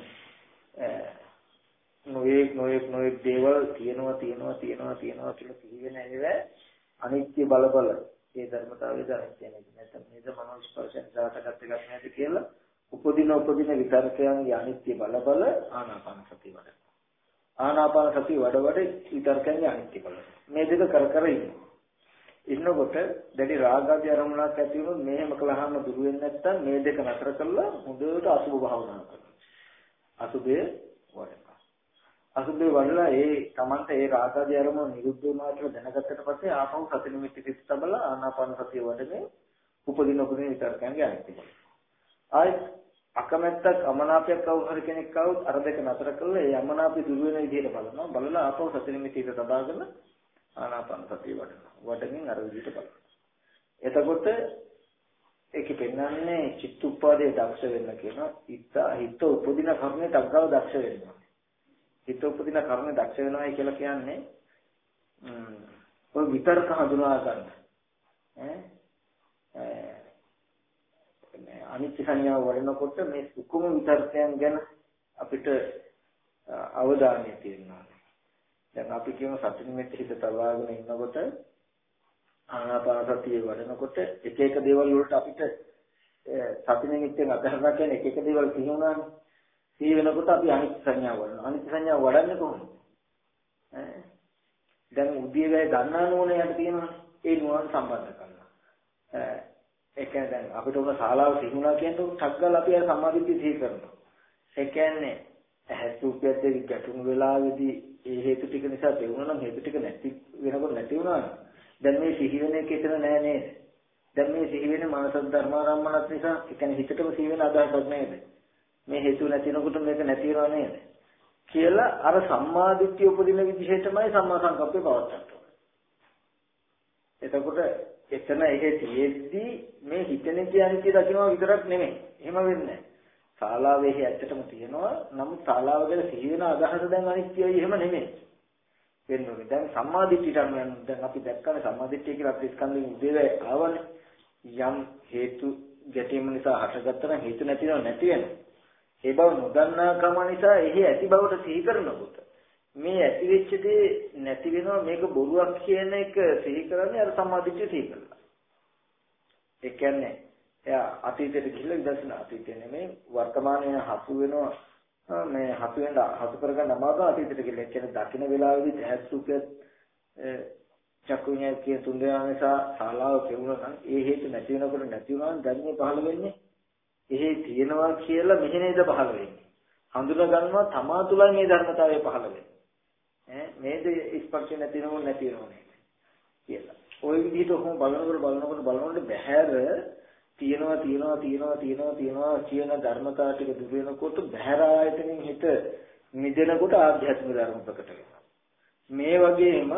නොයේ නොයේ නොයේ දේවල් තියෙනවා තියෙනවා තියෙනවා තියෙනවා කියලා සිහි වෙන ඒවා අනිත්‍ය බල බල ඒ ධර්මතාවය දැනෙන්නේ නැහැ. නැත්නම් නේද මනෝ ස්පර්ශයෙන් දාටගත් එකක් නැති කියලා උපදින උපදින විතර්කයන්ගේ අනිත්‍ය බල බල ආනාපාන සතිය වඩන. ආනාපාන සතිය වඩ වඩ විතර්කයන්ගේ අනිත්‍ය බල. මේ දෙක කර කර ඉන්නකොට දැඩි රාගාදී අරමුණක් ඇති වුණොත් මේම කළාම දුර වෙන්නේ නැත්නම් මේ දෙක නතර කරලා හොඳට අසුභ භාවනා කරනවා. අසුභය වඩනවා. අසුභය වඩලා ඒ Tamanta ඒ රාගාදී අරමුණ නිරුද්ධ වුණා කියලා දැනගත්තට පස්සේ ආපහු සති නිමිති කිස් තබලා ආනාපාන සතිය වඩන්නේ උපදින උපදින විතර්කයන්ගේ අනිත්‍ය බල. ආයෙත් අකමැත්තක් අමනාපයක් කවුරු හරි කෙනෙක් આવුත් අර දෙක නතර කරලා ඒ අමනාපය දුර වෙන විදිහට බලනවා. බලලා ආපහු සතිනෙමි තීර තබාගෙන ආනාපාන සතිය වඩනවා. වඩමින් අර විදිහට බලනවා. එතකොට ඒකෙ පෙන්වන්නේ චිත්ත උපාදේ දක්ෂ වෙන්න කියනවා හිත හිත උපදින කර්මයට අග්‍රව දක්ෂ වෙනවා. හිත උපදින කර්මයට දක්ෂ වෙනවායි කියලා කියන්නේ ඔය විතරක හඳුනා ගන්න. ඈ අනිත්‍ය සංඥාව වඩනකොට මේ සුකුම විතර්කයන් ගැන අපිට අවධානය තියෙනවා. දැන් අපි කියමු සති නිමෙත් හිත තබාගෙන ඉන්නකොට ආනාපාන සතිය වඩනකොට එක එක දේවල් වලට අපිට සති නිමෙත්තෙන් අදහනවා කියන්නේ එක එක දේවල් සිහිුණානේ. සිහි වෙනකොට අපි අනිත්‍ය සංඥාව වඩනවා. අනිත්‍ය සංඥාව වඩන්නේ කොහොමද? ඈ දැන් උදේවැය ගන්නා නෝනේ යට තියෙනවානේ. ඒ නුවන් සම්බන්ධ කරනවා. ඒ කියන්නේ දැන් අපිට උන ශාලාව තිබුණා කියන්නේ ටක් ගාලා අපි අර සම්මාදිට්ඨිය සිහි කරනවා. ඒ කියන්නේ ඇහැ සූපයත් එක්ක ගැටුණු වෙලාවේදී ඒ හේතු ටික නිසා තේරුණා නම් හේතු ටික නැති වෙනකොට නැති වුණා නම් දැන් මේ සිහි වෙන එක එතන නෑ නේද? දැන් මේ සිහි වෙන මානස ධර්මාරම්මනත් නිසා ඒ කියන්නේ හිතටම සිහි වෙන අදහසක් නේද? මේ හේතු නැතිනකොට මේක නැති වෙනව නේද? කියලා අර සම්මාදිට්ඨිය උපදින විදිහටමයි සම්මා සංකප්පේ පවත්වන්න එතකොට එතන එහෙ තියෙද්දි මේ හිතෙන කියන්නේ දකින්නවා විතරක් නෙමෙයි. එහෙම වෙන්නේ නැහැ. ශාලාවේ ඇත්තටම තියෙනවා. නමුත් ශාලාව ගැන සිහි වෙන අදහස දැන් අනිත්‍යයි එහෙම නෙමෙයි. වෙන්නේ. දැන් සම්මාදිට්ඨියට අනුව දැන් අපි දැක්කනේ සම්මාදිට්ඨිය කියලා අපි ස්කන්ධෙන් උදේවැය ආවනේ. යම් හේතු ගැටීම නිසා හටගත්තා නම් හේතු නැතිව නැති වෙනවා. ඒ බව නොදන්නා කම නිසා එහි ඇති බවට සිහි කරනකොට මේ ඇති වෙච්ච දේ නැති වෙනවා මේක බොරුවක් කියන එක සිහි කරන්නේ අර සම්මාදිට්ඨිය සිහි කරලා. ඒ කියන්නේ එයා අතීතයට ගිහිල්ලා විදර්ශනා අතීතේ නෙමෙයි වර්තමානයේ හසු වෙනවා. මේ හසු වෙන හසු කරගන්න අමාරු අතීතයට ගිහිල්ලා. ඒ කියන්නේ දකින්න වෙලාවෙදි ඇහත් සුඛයත් චක්කුඤ්ඤය කියන තුන් දෙනා නිසා ශාලාව කෙරුණා නම් ඒ හේතු නැති වෙනකොට නැති වුණා නම් ධර්මයේ පහළ වෙන්නේ. එහෙ තියෙනවා කියලා මෙහෙ නේද පහළ වෙන්නේ. හඳුනා ගන්නවා තමා තුලයි මේ ධර්මතාවය පහළ වෙන්නේ. ඈ මේද ස්පර්ශ නැතිනව නැති වෙනවනේ කියලා. ওই විදිහට ඔහොම බලනකොට බලනකොට බලනකොට බහැර තියෙනවා තියෙනවා තියෙනවා තියෙනවා තියෙනවා කියන ධර්මතා ටික දුර වෙනකොට බහැර ආයතනෙන් හිත මිදෙනකොට ආධ්‍යාත්මික ධර්ම ප්‍රකට වෙනවා. මේ වගේම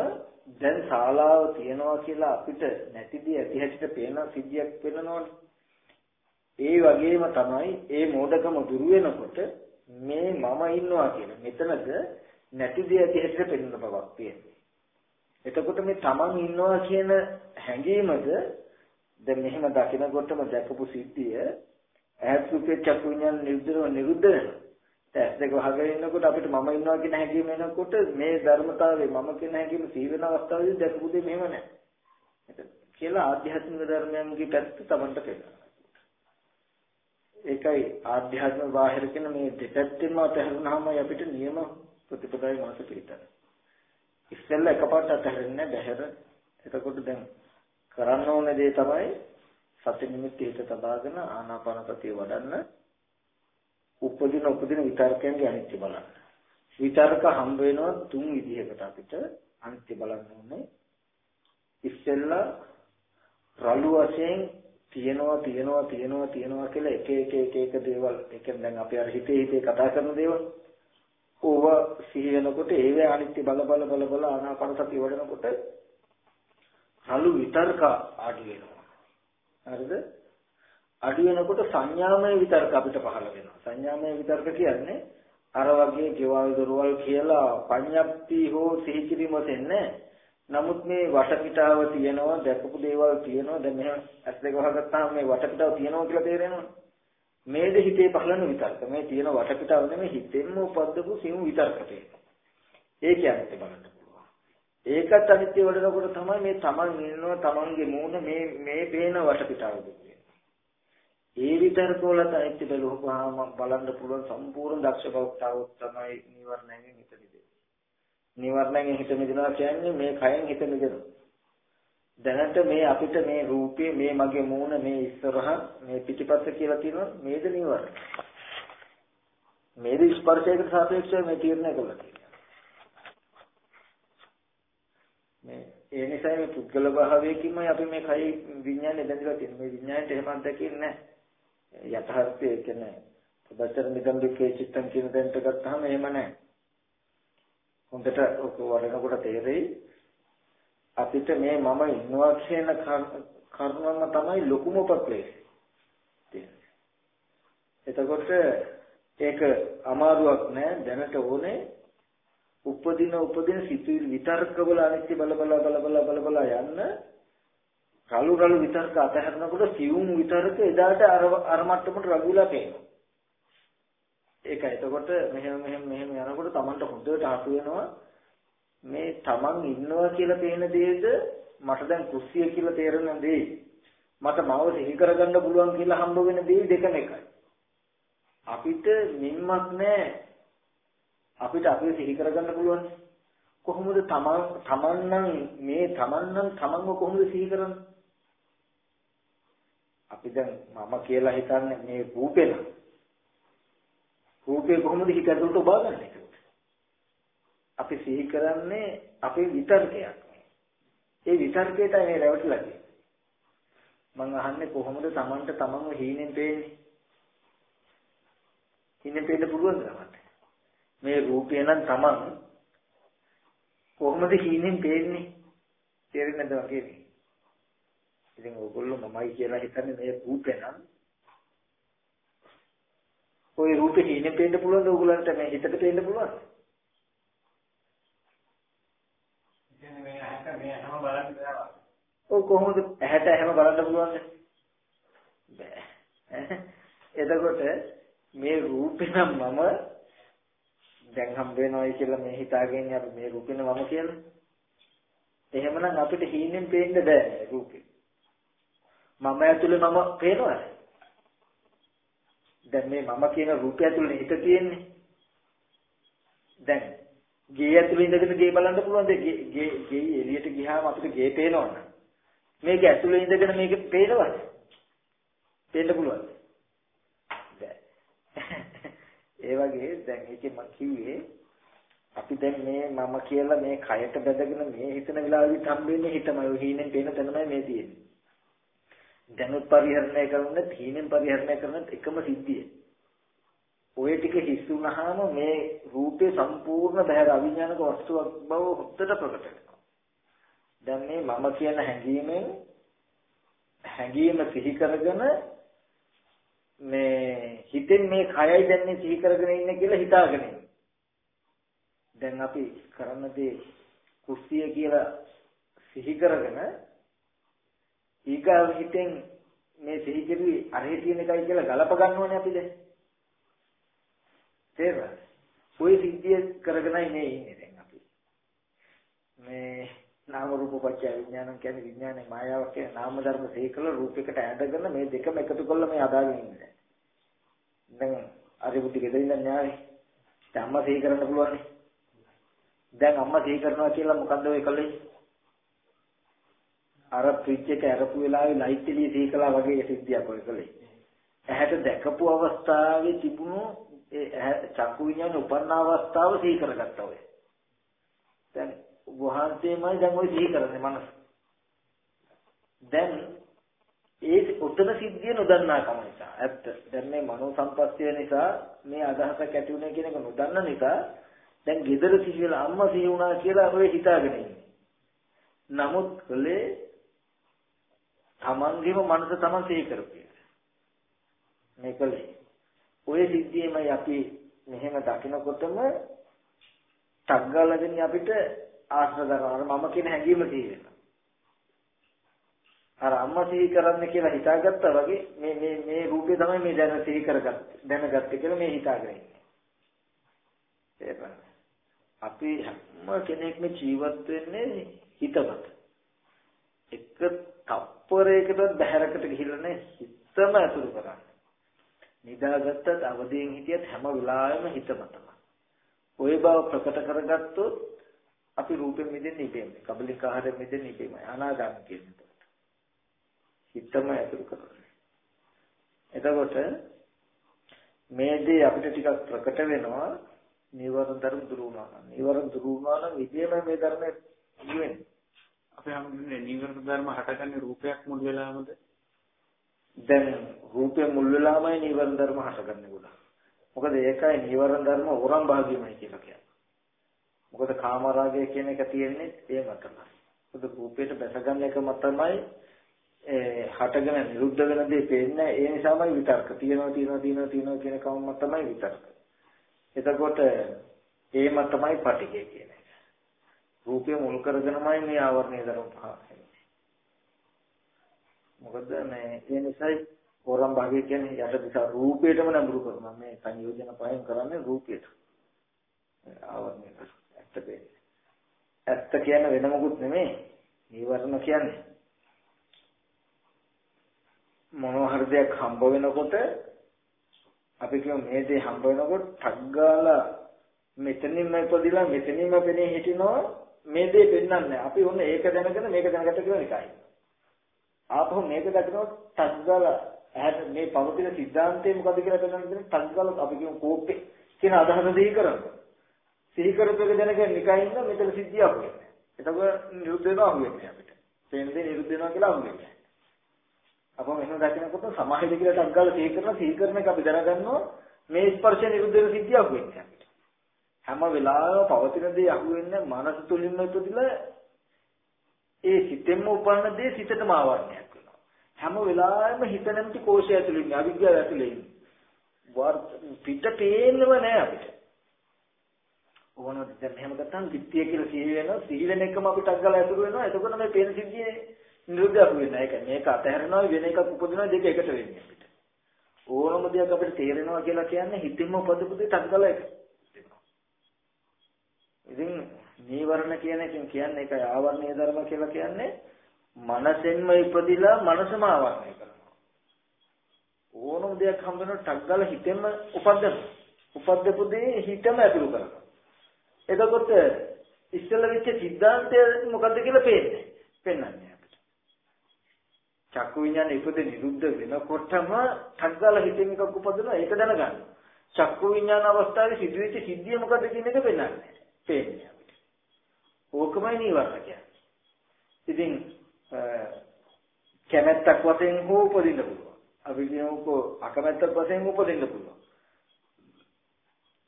දැන් ශාලාව තියනවා කියලා අපිට නැතිදී ඇති හැටිට පේන සිද්ධියක් වෙනවනේ. ඒ වගේම තමයි ඒ මෝඩකම දුරු වෙනකොට මේ මම ඉන්නවා කියන මෙතනද නැති දේ ඇති හැටියට පෙනෙන බවක් තියෙනවා. එතකොට මේ තමන් ඉන්නවා කියන හැඟීමද දැන් මෙහෙම දකිනකොටම දැකපු සිද්ධිය ඈත් සුපේ චක්කු විඤ්ඤාණ නිරුද්ධව නිරුද්ධ වෙනවා. ඇස් දෙක වහගෙන ඉන්නකොට අපිට මම ඉන්නවා කියන හැඟීම එනකොට මේ ධර්මතාවයේ මම කියන හැඟීම සීවෙන අවස්ථාවේදී දැකපු දෙය මෙහෙම නැහැ. කියලා ආධ්‍යාත්මික ධර්මයන්ගේ පැත්ත තමන්ට පේනවා. ඒකයි ආධ්‍යාත්ම බාහිර කියන මේ දෙපැත්තෙන්ම අතහැරුණාම අපිට නියම ප්‍රතිපදාවේ මාස පිළිතර. ඉස්සෙල්ලා එකපාරට අතහැරෙන්නේ බැහැර. එතකොට දැන් කරන්න ඕන දේ තමයි සති නිමිති හිත තබාගෙන ආනාපාන සතිය වඩන්න උපදින උපදින විතර්කයන්ගේ අනිත්‍ය බලන්න. විතර්ක හම්බ වෙනවා තුන් විදිහකට අපිට අනිත්‍ය බලන්න ඕනේ. ඉස්සෙල්ලා රළු වශයෙන් තියනවා තියනවා තියනවා තියනවා කියලා එක එක එක එක දේවල් ඒ කියන්නේ දැන් අපි අර හිතේ හිතේ කතා කරන දේවල් ඕව සිහි වෙනකොට ඒවේ අනිත්‍ය බල බල බල බල ආනාපාන සතිය වඩනකොට රළු විතර්ක ආඩි වෙනවා. හරිද? අඩු වෙනකොට සංඥාමය විතර්ක අපිට පහළ වෙනවා. සංඥාමය විතර්ක කියන්නේ අර වගේ ගෙවල් දොරවල් කියලා පඤ්ඤප්ති හෝ සිහි කිරීම වෙන්නේ නමුත් මේ වටපිටාව තියෙනවා දැකපු දේවල් තියෙනවා. දැන් මෙහෙම ඇස් දෙක වහගත්තාම මේ වටපිටාව තියෙනවා කියලා තේරෙනවනේ මේද හිතේ පහළන විතර්ක. මේ තියෙන වටපිටාව නෙමෙයි හිතෙන්ම උපද්දපු සිමු විතර්ක තියෙනවා ඒ කියන්නේ බලන්න පුළුවන්. ඒකත් අනිත්‍ය වඩනකොට තමයි මේ තමන් ඉන්නවා තමන්ගේ මූණ මේ මේ පේන වටපිටාව ඒ විතර්ක වල අනිත්‍ය බැලුවම බලන්න පුළුවන් සම්පූර්ණ දක්ෂ බවක් තමයි නිවර්ණයෙන් හිතෙන්නේ නිවර්ණයෙන් හිත මිදෙනවා කියන්නේ මේ කයෙන් හිත මිදෙනවා. දැනට මේ අපිට මේ රූපේ මේ මගේ මූණ මේ ඉස්සරහ මේ පිටිපස්ස කියලා තියෙනවා මේද නිවර්ණ. මේද ස්පර්ශයකට සාපේක්ෂව මේ තීරණය කළා තියෙනවා. මේ ඒ නිසා මේ පුද්ගල භාවයකින්මයි අපි මේ කයි විඥානේ දැඳලා තියෙන්නේ. මේ විඥාණයට එහෙම අත්දැකීම් නැහැ. යථාර්ථය කියන්නේ පදචර නිගම්බිකේ චිත්තම් කියන දෙන්නට ගත්තාම එහෙම නැහැ. හොඳට ඔක වඩනකොට තේරෙයි අපිට මේ මම ඉන්නවා කියන කර්මම තමයි ලොකුම උපක්ලේශය. එතකොට ඒක අමාරුවක් නෑ දැනට ඕනේ උපදින උපදින සිතුවිලි විතර්කවල අනිත්‍ය බල බල බල බල බල බල යන්න රළු රළු විතර්ක අතහැරනකොට සියුම් විතර්ක එදාට අර අර මට්ටමට රගුලා පේනවා. ඒකයි. එතකොට මෙහෙම මෙහෙම මෙහෙම යනකොට Tamanට හොඳට හසු වෙනවා මේ Taman ඉන්නවා කියලා පේන දේද මට දැන් කුස්සිය කියලා තේරෙන දේ මට මව සිහි කරගන්න පුළුවන් කියලා හම්බ වෙන දේ දෙකම එකයි. අපිට මින්මක් නැහැ. අපිට අපිව සිහි කරගන්න පුළුවන්. කොහොමද තමන් තමන් නම් මේ තමන් නම් තමන්ව කොහොමද සිහි කරන්නේ? අපි දැන් මම කියලා හිතන්නේ මේ රූපේ නම් රූපේ කොහොමද හිත ඇතුළට ඔබාගන්නේ අපි සිහි කරන්නේ අපේ විතර්කයක්. ඒ විතර්කයට මේ රැවටිලා තියෙන්නේ. මම අහන්නේ කොහොමද Tamanට Tamanව හීනෙන් පේන්නේ? හීනෙන් පේන්න පුළුවන්ද මට? මේ රූපය නම් Taman කොහොමද හීනෙන් පේන්නේ? තේරෙන්නේ නැද්ද වගේ? ඉතින් ඕගොල්ලෝ මමයි කියලා හිතන්නේ මේ රූපේ නම් ওই රූපේ හීනේ පේන්න පුළුවන්ද ඕගොල්ලන්ට මේ හිතට පේන්න පුළුවන්ද? කියන්නේ මේ ඇහැට මේ හැම බලන්න බෑ. ඔය කොහොමද ඇහැට හැම බලන්න පුළුවන්ද? බෑ. එතකොට මේ රූපේ නම් මම දැන් හම්බ වෙනවයි කියලා මේ හිතාගෙන අපි මේ රූපේ මම කියලා. එහෙමනම් අපිට හීනෙන් පේන්න බෑ රූපේ. මම ඇතුලේ මම පේනවද? දැන් මේ මම කියන රූපය ඇතුළේ හිත තියෙන්නේ. දැන් ගේ ඇතුළේ ඉඳගෙන ගේ බලන්න පුළුවන්ද? ගේ ගේ එළියට ගියාම අපිට ගේ පේනවද? මේක ඇතුළේ ඉඳගෙන මේක පේනවද? පේන්න පුළුවන්ද? ඒ වගේ දැන් ඒකේ මම කිව්වේ අපි දැන් මේ මම කියලා මේ කයට බැඳගෙන මේ හිතන වෙලාවෙදිත් හම්බෙන්නේ හිතමයි. හීනෙන් පේන තැනමයි මේ තියෙන්නේ. දැනුත් පරිහරණය කරන තීනෙන් පරිහරණය කරන එකම සිද්ධිය. ඔය ටික හිස් වුණාම මේ රූපේ සම්පූර්ණ බහැර අවිඥානික වස්තුවක් බව හොද්දට ප්‍රකට වෙනවා. දැන් මේ මම කියන හැඟීමෙන් හැඟීම සිහි කරගෙන මේ හිතෙන් මේ කයයි දැන් මේ සිහි කරගෙන ඉන්නේ කියලා හිතාගෙන ඉන්නේ. දැන් අපි කරන දේ කුස්සිය කියලා සිහි කරගෙන ඊගාව හිතෙන් මේ සිහි කෙරුවේ අරහේ තියෙන එකයි කියලා ගලප ගන්නවනේ අපි දැන්. තේරුණාද? ওই සිද්ධිය කරගෙනයි මේ ඉන්නේ දැන් අපි. මේ නාම රූප පත්‍ය විඥානං කියන්නේ විඥානේ මායාවක් කියන නාම ධර්ම සේකල රූපයකට ඇඳගෙන මේ දෙකම එකතු කරලා මේ අදාගෙන ඉන්නේ. දැන් අර බුද්ධි ගෙදරින් න්යායයි. දැන් අම්මා සිහි කරන්න පුළුවන්. දැන් අම්මා සිහි කරනවා කියලා මොකද්ද ඔය කළේ? අර ෆ්‍රිජ් එක අරපු වෙලාවේ ලයිට් එළිය සිහි කළා වගේ සිද්ධියක් ඔය කළේ. ඇහැට දැකපු අවස්ථාවේ තිබුණු ඒ චක්කු විඤ්ඤාණ උපන්න අවස්ථාව සිහි කරගත්තා ඔය. දැන් වහන්සේමයි දැන් ওই සිහි කරන්නේ මනස. දැන් ඒ උත්තර සිද්ධිය නොදන්නාකම නිසා ඇත්ත. දැන් මේ මනෝ සම්පස්තිය නිසා මේ අදහසක් ඇති වුණේ කියන එක නොදන්න නිසා දැන් gedara සිහිලා අම්මා සිහි වුණා කියලා ඔය හිතාගෙන ඉන්නේ. නමුත් කලේ තමන්ගේම මනස තමන් සිහි කරපු එක. මේකලේ ඔය සිද්ධියමයි අපි මෙහෙම දකිනකොටම තග්ගලගෙන අපිට ආශ්‍රද කරනවා මම කියන හැඟීම තියෙනවා. අර අම්මා සිහි කරන්න කියලා හිතාගත්තා වගේ මේ මේ මේ රූපේ තමයි මේ දැන සිහි කරගත්තේ දැනගත්තේ කියලා මේ හිතාගෙන ඉන්නේ. ඒකයි. අපි හැම කෙනෙක්ම ජීවත් වෙන්නේ හිතමත. එක තප්පරයකට බහැරකට ගිහිල්ලා නේ හිතම අතුරු කරන්නේ. නිදාගත්තත් අවදියෙන් හිටියත් හැම වෙලාවෙම හිතමතම. ওই බව ප්‍රකට කරගත්තොත් අපි රූපෙන් මිදෙන්නේ ඉබේමයි. කබලික ආහාරයෙන් මිදෙන්නේ ඉබේමයි. අනාගාමී කියන්නේ. හිතම ඇතුළු කරන්නේ. එතකොට මේ දේ අපිට ටිකක් ප්‍රකට වෙනවා නිවර්ණ ධර්ම දුරු වුණා නම්. නිවර්ණ දුරු වුණා නම් ඉබේම මේ ධර්මය ඉවෙන්නේ. අපි හම්බුනේ නිවර්ණ ධර්ම හටගන්නේ රූපයක් මුල් වෙලාමද? දැන් රූපේ මුල් වෙලාමයි නිවර්ණ ධර්ම හටගන්නේ ගොඩක්. මොකද ඒකයි නිවර්ණ ධර්ම වරම් භාග්‍යමයි කියලා කියන්නේ. මොකද කාමරාගය කියන එක තියෙන්නේ ඒ මතමයි. මොකද රූපයට බැසගන්න එක මතමයි ඒ හටගෙන නිරුද්ධ වෙන දේ පේන්නේ ඒ නිසාමයි විතර්ක. තියෙනවා තියෙනවා තියෙනවා තියෙනවා කියන කම මතමයි විතර්ක. එතකොට ඒ මතමයි පටිගය කියන එක. රූපය මුල් කරගෙනමයි මේ ආවරණය ධර්ම පහ මොකද මේ ඒ නිසායි හෝරම් භාගය කියන්නේ යට දිශා රූපයටම නඹුරු කරනවා මේ සංයෝජන පහෙන් කරන්නේ රූපයට ආවරණය ඇත්ත කියන්නේ ඇත්ත කියන්නේ වෙන මොකුත් නෙමෙයි. නීවරණ කියන්නේ. මොනවා හරි දෙයක් හම්බ වෙනකොට අපි කියමු මේ දේ හම්බ වෙනකොට ටග්ගාලා මෙතනින්ම ඉපදිලා මෙතනින්ම පෙනී හිටිනවා. මේ දේ පෙන්වන්නේ අපි ඔන්න ඒක දැනගෙන මේක දැනගත්ත කියලා නිකයි. ආපහු මේක දකිනවා ටග්ගාලා ඇහැට මේ පවතින සිද්ධාන්තය මොකද කියලා පෙන්වන්නේ ටග්ගාලා අපි කියමු කෝපේ කියන අදහස දෙහි කරනවා. සිහි කරපෙක දැනගෙන නිකයින්ද මෙතන සිද්ධියක් වෙන්නේ එතකොට නිරුද්ධ වෙනවා අහුවෙන්නේ අපිට පේන දේ නිරුද්ධ වෙනවා කියලා අහුවෙන්නේ අපම එහෙම දකිනකොට සමාහිත කියලා ටක් ගාලා සිහි කරන සිහි කරන එක අපි දැනගන්නවා මේ ස්පර්ශය නිරුද්ධ වෙන සිද්ධියක් වෙන්නේ අපිට. හැම වෙලාවෙම පවතින දේ අහුවෙන්නේ මනස තුලින්ම ඉපදිලා ඒ සිතෙන්ම උපන්න දේ සිතටම ආවරණයක් වෙනවා. හැම වෙලාවෙම හිත නැමැති කෝෂය ඇතුළේ ඉන්නේ අවිද්‍යාව ඇතුළේ ඉන්නේ. පිට පේන්නව නෑ අපිට. ඕනොත් දැන් එහෙම ගත්තාම දිට්ඨිය කියලා සිහි වෙනවා. සිහි වෙන එකම අපිට අග්ගල ඇතුළු වෙනවා. එතකොට මේ පේන සිද්ධියේ නිරුද්ධ වෙනවා. ඒක මේක අතහැරෙනවා වෙන එකක් උපදිනවා දෙක එකට වෙන්නේ අපිට. ඕනම දෙයක් අපිට තේරෙනවා කියලා කියන්නේ හිතින්ම උපදපු දෙයක් අත්දලා එක. ඉතින් නීවරණ කියන එකෙන් කියන්නේ ඒක ආවරණීය ධර්ම කියලා කියන්නේ මනසෙන්ම ඉපදිලා මනසම ආවරණය කරනවා. ඕනම දෙයක් හම්බ වෙනකොට ටග්ගල හිතෙන්ම උපදින. උපද්දපු දේ හිතම ඇතුළු කරනවා. එතකොට ඉස්සෙල්ලා වෙච්ච සිද්ධාන්තය මොකද්ද කියලා පේන්නේ. පෙන්වන්නේ. චක්කු විඤ්ඤාණ ඉපද නිරුද්ධ වෙනකොටම ඨග්ගල හිතෙන් එකක් උපදිනවා ඒක දැනගන්න. චක්කු විඤ්ඤාණ අවස්ථාවේ සිදුවෙච්ච සිද්ධිය මොකද්ද කියන එක පෙන්වන්නේ. පේන්නේ අපිට. ඕකමයි නීවරණ කියන්නේ. ඉතින් කැමැත්තක් වශයෙන් හෝ උපදින්න පුළුවන්. අපි කියමුකෝ අකමැත්තක් වශයෙන් උපදින්න පුළුවන්.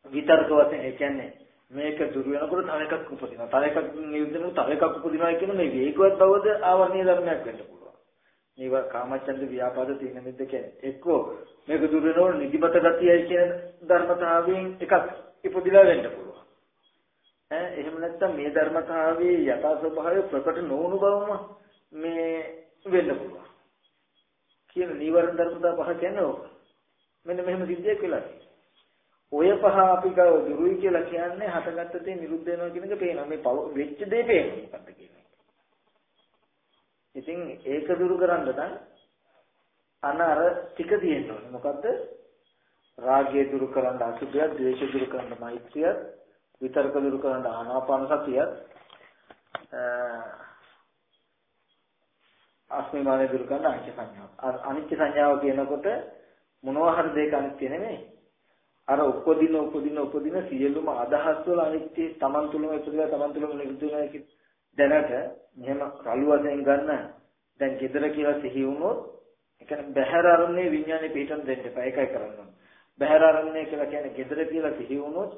විතර්ක වශයෙන් ඒ කියන්නේ මේක දුර වෙනකොට තව එකක් උපදිනවා. තව එකක් නිරුද්ධ වෙනකොට තව එකක් උපදිනවා කියන මේ වේගවත් බවද ආවර්ණීය ධර්මයක් වෙන්න පුළුවන්. නීව කාමච්ඡන්ද ව්‍යාපාද තීන මිද්ද කියන්නේ එක්කෝ මේක දුර වෙනකොට නිදිමත ගතියයි කියන ධර්මතාවයෙන් එකක් ඉපදිලා වෙන්න පුළුවන්. ඈ එහෙම නැත්නම් මේ ධර්මතාවයේ යථා ස්වභාවය ප්‍රකට නොවුණු බවම මේ වෙන්න පුළුවන්. කියන නීවරණ ධර්මතා පහ කියන්නේ ඕක. මෙන්න මෙහෙම සිද්ධියක් වෙලා ඔය පහ අපි ගාව දුරුයි කියලා කියන්නේ හටගත්ත දේ නිරුද්ධ වෙනවා කියන එක පේනවා. මේ වෙච්ච දේ පේනවා මොකක්ද කියන එක. ඉතින් ඒක දුරු කරන්න නම් අන අර ටික තියෙන්න ඕනේ. මොකද්ද? රාගය දුරු කරන්න අසුභය, ද්වේෂය දුරු කරන්න මෛත්‍රිය, විතර්ක දුරු කරන්න ආනාපාන සතිය, අස්මිමානය දුරු කරන්න අනිත්‍ය සංඥාව. අනිත්‍ය සංඥාව කියනකොට මොනවා හරි දෙයක අනිත්‍ය නෙමෙයි. අර උපදින උපදින උපදින සියලුම අදහස් වල අනිත්‍ය Taman තුලම ඉපදලා Taman තුලම නිරුද්ධ දැනට මෙහෙම රළු වශයෙන් ගන්න දැන් gedara කියලා සිහි වුණොත් ඒ කියන්නේ බහැර අරන්නේ විඥානේ පිටන් දෙන්න එපා ඒකයි කරන්න ඕනේ. බහැර අරන්නේ කියලා කියන්නේ gedara කියලා සිහි වුණොත්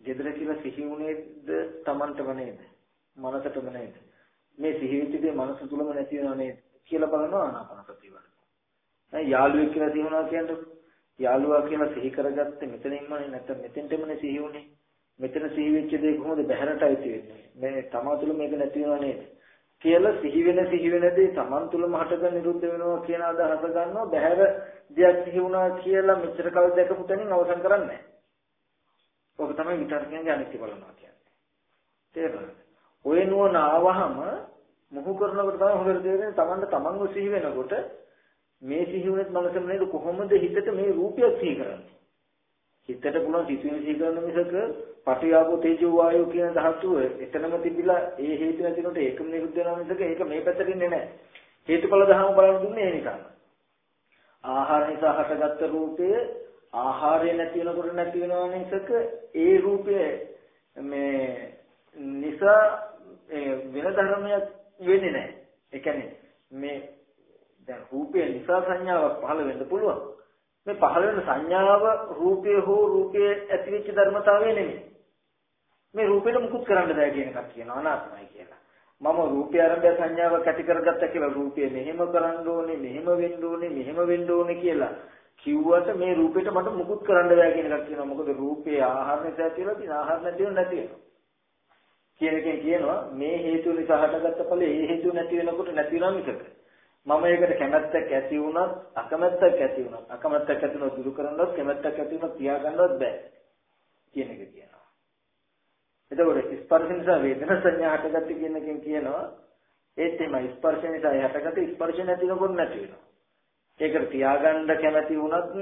gedara කියලා සිහි වුණේද Tamanටම නේද? මනසටම නේද? මේ සිහි වෙච්ච දේ මනස තුලම නැති වෙනව නේද කියලා බලනවා ආනාපාන සතිය වල. දැන් යාළුවෙක් කියලා සිහි වුණා කියන්නේ යාළුවා කියලා සිහි කරගත්තේ මෙතනින්මනේ නැත්නම් මෙතෙන්ටමනේ සිහි වුණේ. මෙතන සිහි වෙච්ච දේ කොහොමද බහැරට ඇති වෙන්නේ? මේ තමා තුළ මේක නැති වෙනව නේද? කියලා සිහි වෙන සිහි වෙන දේ තමන් තුළම හටගෙන නිරුද්ධ වෙනවා කියන අදහස ගන්නවා බහැර දෙයක් සිහි වුණා කියලා මෙච්චර කල් දැකපු තැනින් අවසන් කරන්නේ ඔක තමයි විතර්කයන්ගේ අනිත්‍ය බලනවා කියන්නේ. තේරුණාද? ඔය නුවණ ආවහම මොහු කරනකොට තමයි හොඳට තේරෙන්නේ තමන්ට තමන්ව සිහි වෙනකොට මේ සිහි වුණත් මනසම නේද කොහොමද හිතට මේ රූපයක් සිහි කරන්නේ? හිතට පුළුවන් සිතුවිලි සිහි කරන මිසක පටිආපෝ තේජෝ වායෝ කියන ධාතුව එතනම තිබිලා ඒ හේතු නැතිනොට ඒකම නිරුද්ධ වෙනවා මිසක ඒක මේ පැත්තට ඉන්නේ නැහැ. හේතුඵල ධර්ම බලන්න දුන්නේ ඒ නිකන්. ආහාර නිසා හටගත්ත රූපය ආහාරය නැති වෙනකොට නැති වෙනවා මිසක ඒ රූපය මේ නිසා වෙන ධර්මයක් වෙන්නේ නැහැ. ඒ කියන්නේ මේ දැන් රූපය නිසා සංඥාවක් පහළ වෙන්න පුළුවන්. මේ පහළ වෙන සංඥාව රූපය හෝ රූපයේ ඇතිවෙච්ච ධර්මතාවය නෙමෙයි. මේ රූපෙට මුකුත් කරන්න බෑ කියන එකක් කියනවා අනාත්මයි කියලා. මම රූපය ආරම්භය සංඥාවක් ඇති කරගත්තා කියලා රූපය මෙහෙම කරන්න ඕනේ, මෙහෙම වෙන්න ඕනේ, මෙහෙම වෙන්න ඕනේ කියලා කිව්වට මේ රූපෙට මට මුකුත් කරන්න බෑ කියන එකක් කියනවා. මොකද රූපේ ආහාර නිසා කියලා තියෙන ආහාර නැතිව නැති වෙනවා. කියන එකෙන් කියනවා මේ හේතු නිසා හටගත්ත ඵලෙ ඒ හේතු නැති වෙනකොට නැති වෙනවා මිසක මම ඒකට කැමැත්තක් ඇති වුණත් අකමැත්තක් ඇති වුණත් අකමැත්තක් ඇති වුණොත් දුරු කරන්නවත් කැමැත්තක් ඇති වුණොත් තියාගන්නවත් බෑ කියන එක කියනවා. එතකොට ස්පර්ශ නිසා වේදන සංඥා හටගත්ත කියන එකෙන් කියනවා ඒත් එimhe ස්පර්ශ නිසා හටගත්ත ස්පර්ශ නැතිවෙනකොට නැති වෙනවා. ඒකට තියාගන්න කැමැති වුණත්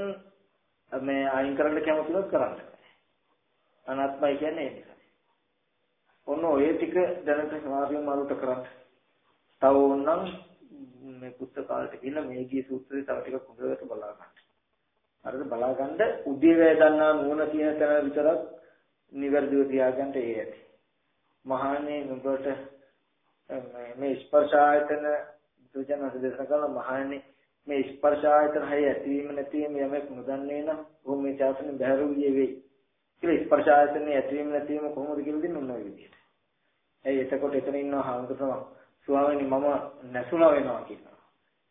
මේ අයින් කරන්න කැමති වුණත් කරන්න බෑ. අනාත්මයි කියන්නේ ඒක. ඔන්න ඔය ටික දැනට සමාධිය මාරුට කරන්න. තව ඕනනම් මේ පුස්තකාලට ගිහිල්ලා මේගී සූත්‍රය තව ටිකක් හොඳට බලා ගන්න. හරිද බලා ගන්න උදේවැය දන්නා නුවණ තියෙන තැන විතරක් නිවැරදිව තියාගන්න ඒ ඇති. මහානේ නුඹට මේ ස්පර්ශ ආයතන දුජන දේශනා කරන මහානේ මේ ස්පර්ශ ආයතන හය ඇතිවීම නැතිවීම යමෙක් නොදන්නේ නම් ඔහු මේ ශාසනය බැහැරු විය වෙයි. කියලා ස්පර්ශ ආයතනේ ඇතිවීම නැතිවීම කොහොමද කියලා දෙන්න ඕන විදිහට. ඇයි එතකොට එතන ඉන්නවා හාමුදුරුවෝ ස්වාමීනි මම නැසුණා වෙනවා කියනවා.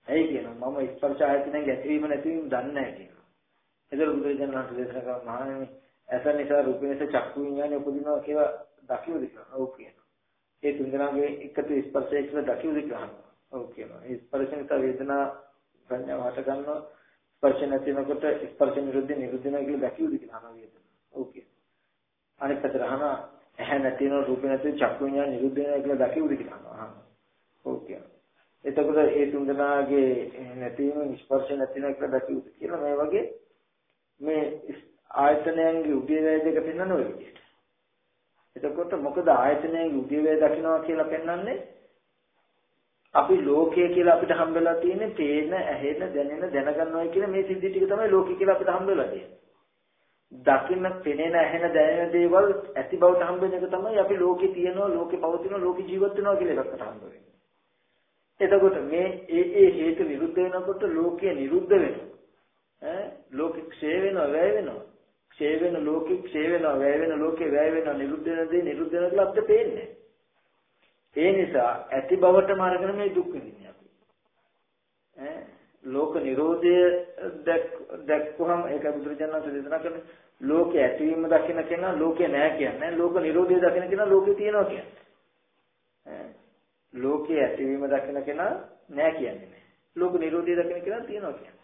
ඇයි කියනවා මම ස්පර්ශ ආයතනයෙන් ඇතිවීම නැතිවීම දන්නේ නැහැ කියනවා. ඒතර බුදුරජාණන් වහන්සේ දේශනා කරන මහණෙනි ඇස නිසා රූප නිසා චක්කු විඥානය උපදිනවා කියලා දකිවද කියලා. ඔව් කියනවා. ඒ තුන්දෙනාගේ එකතු ස්පර්ශය කියලා දකිවද කියලා. ඔව් කියනවා. ඒ ස්පර්ශ නිසා වේදනා සංඥා වාට ගන්නවා. ස්පර්ශ නැතිනකොට ස්පර්ශ නිරුද්ධ නිරුද්ධ වෙනවා කියලා දකිවද කියලා අහනවා වේදනා. ඔව් කියනවා. අනිත් පැත්තට අහනවා ඇහැ නැතිනො රූප නැතිව චක්කු විඥාන නිරුද්ධ වෙනවා කියලා දකිවද කියලා අහනවා. ඔව් කියනවා. එතකොට ඒ තුන්දෙනාගේ නැතිවීම ස්පර්ශ නැති වෙන එක දකියුත් කියලා මේ වගේ මේ ආයතනයන්ගේ උදේවැය දෙක පෙන්වන ඔය විදිහට. එතකොට මොකද ආයතනයන්ගේ උදේවැය දකින්නවා කියලා පෙන්වන්නේ අපි ලෝකය කියලා අපිට හම්බෙලා තියෙන්නේ පේන, ඇහෙන, දැනෙන, දැනගන්නවා කියන මේ සිද්ධි ටික තමයි ලෝකය කියලා අපිට හම්බෙලා තියෙන්නේ. දකින්න, පෙනෙන, ඇහෙන, දැනෙන දේවල් ඇති බවට හම්බෙන එක තමයි අපි ලෝකේ තියෙනවා, ලෝකේ පවතිනවා, ලෝකේ ජීවත් වෙනවා කියලා එකකට හම්බ වෙන්නේ. එතකොට මේ ඒ ඒ හේතු විරුද්ධ වෙනකොට ලෝකය නිරුද්ධ වෙනවා. ඈ ලෝකෙ ක්ෂය වෙනවා, වැය වෙනවා. ක්ෂය වෙන ලෝකෙ ක්ෂය වෙනවා, වැය වෙන ලෝකෙ වැය වෙනවා, නිරුද්ධ වෙන දේ නිරුද්ධ වෙනවා කියලා අපිට පේන්නේ. ඒ නිසා ඇති බවටම අරගෙන මේ දුක් විඳින්නේ අපි. ඈ ලෝක නිරෝධය දැක්වහම ඒක බුදුරජාණන් දේශනා කරන්නේ ලෝකේ ඇතිවීම දකින්න කෙනා ලෝකේ නැහැ කියන්නේ ලෝක නිරෝධය දකින්න කෙනා ලෝකේ තියෙනවා කියන්නේ ලෝකේ ඇතිවීම දකින්න කෙනා නැහැ කියන්නේ නෑ. ලෝක නිරෝධය දකින්න කෙනා තියෙනවා කියන්නේ.